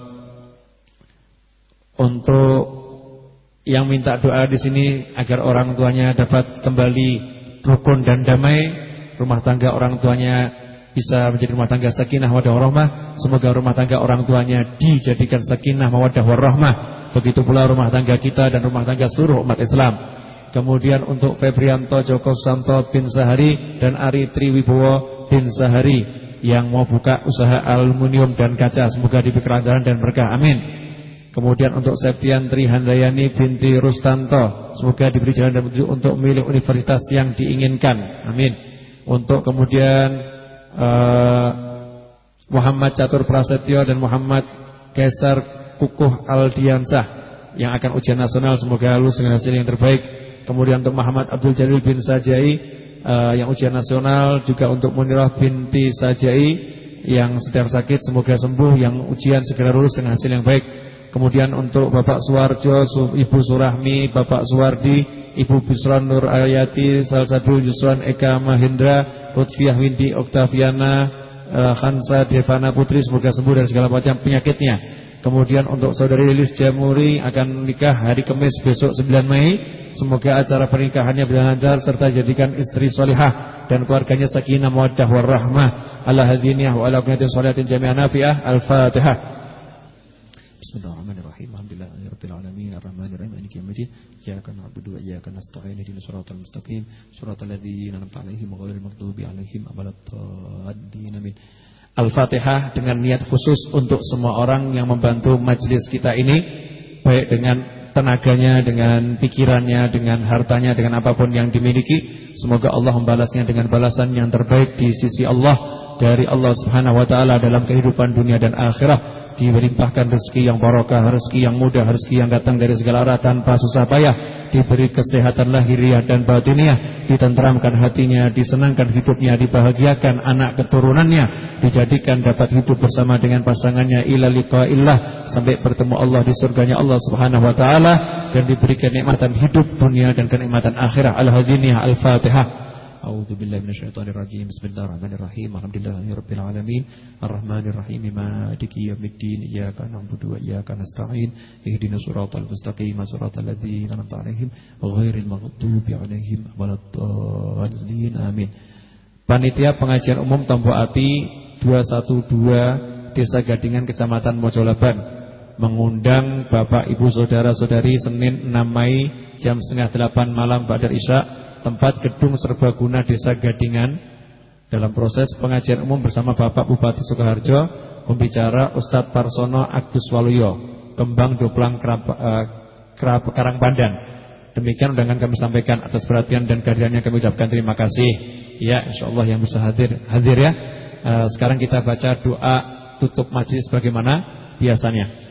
untuk yang minta doa di sini agar orang tuanya dapat kembali rukun dan damai, rumah tangga orang tuanya bisa menjadi rumah tangga sakinah wadah warahmah. Semoga rumah tangga orang tuanya dijadikan sakinah mawadah warahmah. Begitu pula rumah tangga kita dan rumah tangga seluruh umat Islam. Kemudian untuk Febrianto Joko Santo bin Sahari dan Ari Triwibowo bin Sahari yang mau buka usaha aluminium dan kaca semoga diberi kelancaran dan berkah. Amin. Kemudian untuk Septian Trihandayani binti Rustanto semoga diberi jalan dan untuk milik universitas yang diinginkan. Amin. Untuk kemudian uh, Muhammad Catur Prasetyo dan Muhammad Kaisar Kukuh Aldiansah yang akan ujian nasional semoga lulus dengan hasil yang terbaik. Kemudian untuk Muhammad Abdul Jalil bin Sajai uh, yang ujian nasional juga untuk Munirah binti Sajai yang sedang sakit semoga sembuh yang ujian segera lulus dengan hasil yang baik. Kemudian untuk Bapak Suwarjo, Ibu Surahmi, Bapak Suwardi, Ibu Bisron Nur Ayati, salah satu Yusron Eka Mahendra, Lutfiah Windy Oktaviana uh, Khansa Devana Putri semoga sembuh dari segala macam penyakitnya. Kemudian untuk saudari Lilis Jamuri akan nikah hari Kamis besok 9 Mei. Semoga acara pernikahannya berjalan lancar serta jadikan istri solihah dan keluarganya sakinah mawaddah warahmah. Allah hadiniyah wa ala kunatin sholatin jami'an nafi'ah. Al-Fatihah. Bismillahirrahmanirrahim. Alhamdulillahirabbil alamin arrahmanir rahim maliki yaumiddin. Iyyaka na'budu wa iyyaka nasta'in ihdinas siratal mustaqim. Shiratal ladzina an'amta 'alaihim ghairil maghdubi 'alaihim waladdallin. Amin. Al-Fatihah dengan niat khusus untuk semua orang yang membantu majelis kita ini baik dengan tenaganya, dengan pikirannya, dengan hartanya, dengan apa pun yang dimiliki. Semoga Allah membalasnya dengan balasan yang terbaik di sisi Allah dari Allah Subhanahu wa taala dalam kehidupan dunia dan akhirat dilimpahkan rezeki yang barokah, rezeki yang mudah, rezeki yang datang dari segala arah tanpa susah payah diberi kesehatan lahiriah dan batiniah, ditenteramkan hatinya, disenangkan hidupnya, dibahagiakan anak keturunannya, dijadikan dapat hidup bersama dengan pasangannya ila liqa'illah sampai bertemu Allah di surganya Allah Subhanahu wa taala dan diberikan nikmatan hidup dunia dan kenikmatan akhirat. Al-Hadiniyah Al-Fatihah. A'udzu billahi minasyaitonir rajim. Bismillahirrahmanirrahim. Alhamdulillahirabbil alamin. Arrahmanir rahim. Maliki yaumiddin. Iyyaka na'budu wa iyyaka nasta'in. Mustaqim. Ladzina an'amta 'alaihim ghairil maghdubi 'alaihim waladdallin. Amin. Panitia pengajian umum Tambu Ati 212 Desa Gadingan Kecamatan Mojolaban mengundang Bapak Ibu Saudara-saudari Senin 6 Mei jam setengah 8 malam Badar Isya tempat gedung serbaguna Desa Gadingan dalam proses pengajian umum bersama Bapak Bupati Sukoharjo, pembicara Ustadz Parsono Agus Waluyo, Kembang Doplang Kerap, uh, Kerap, Karangpandan. Demikian undangan kami sampaikan atas perhatian dan kehadirannya kami ucapkan terima kasih. Ya, insya Allah yang bisa hadir hadir ya. Uh, sekarang kita baca doa tutup majlis bagaimana biasanya.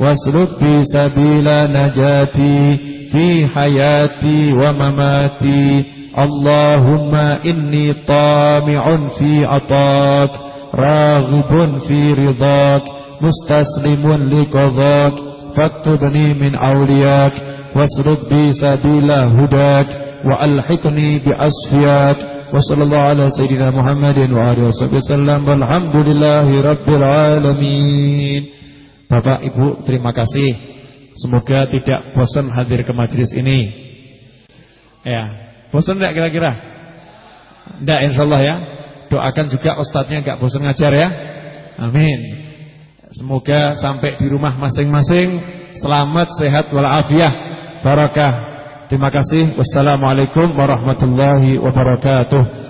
واسلك في سبيل نجاتي في حياتي ومماتي اللهم إني طامع في عطاك راغب في رضاك مستسلم لقضاك فاكتبني من أولياك واسلك بي سبيل هداك وألحقني بأصفياك وصلى الله على سيدنا محمد وآله وصحبه وسلم والحمد لله رب العالمين Bapak Ibu terima kasih. Semoga tidak bosan hadir ke majlis ini. Ya Bosan tidak kira-kira? Tidak insya Allah ya. Doakan juga ustadznya gak bosan ngajar ya. Amin. Semoga sampai di rumah masing-masing. Selamat, sehat, walafiat. Barakah. Terima kasih. Wassalamualaikum warahmatullahi wabarakatuh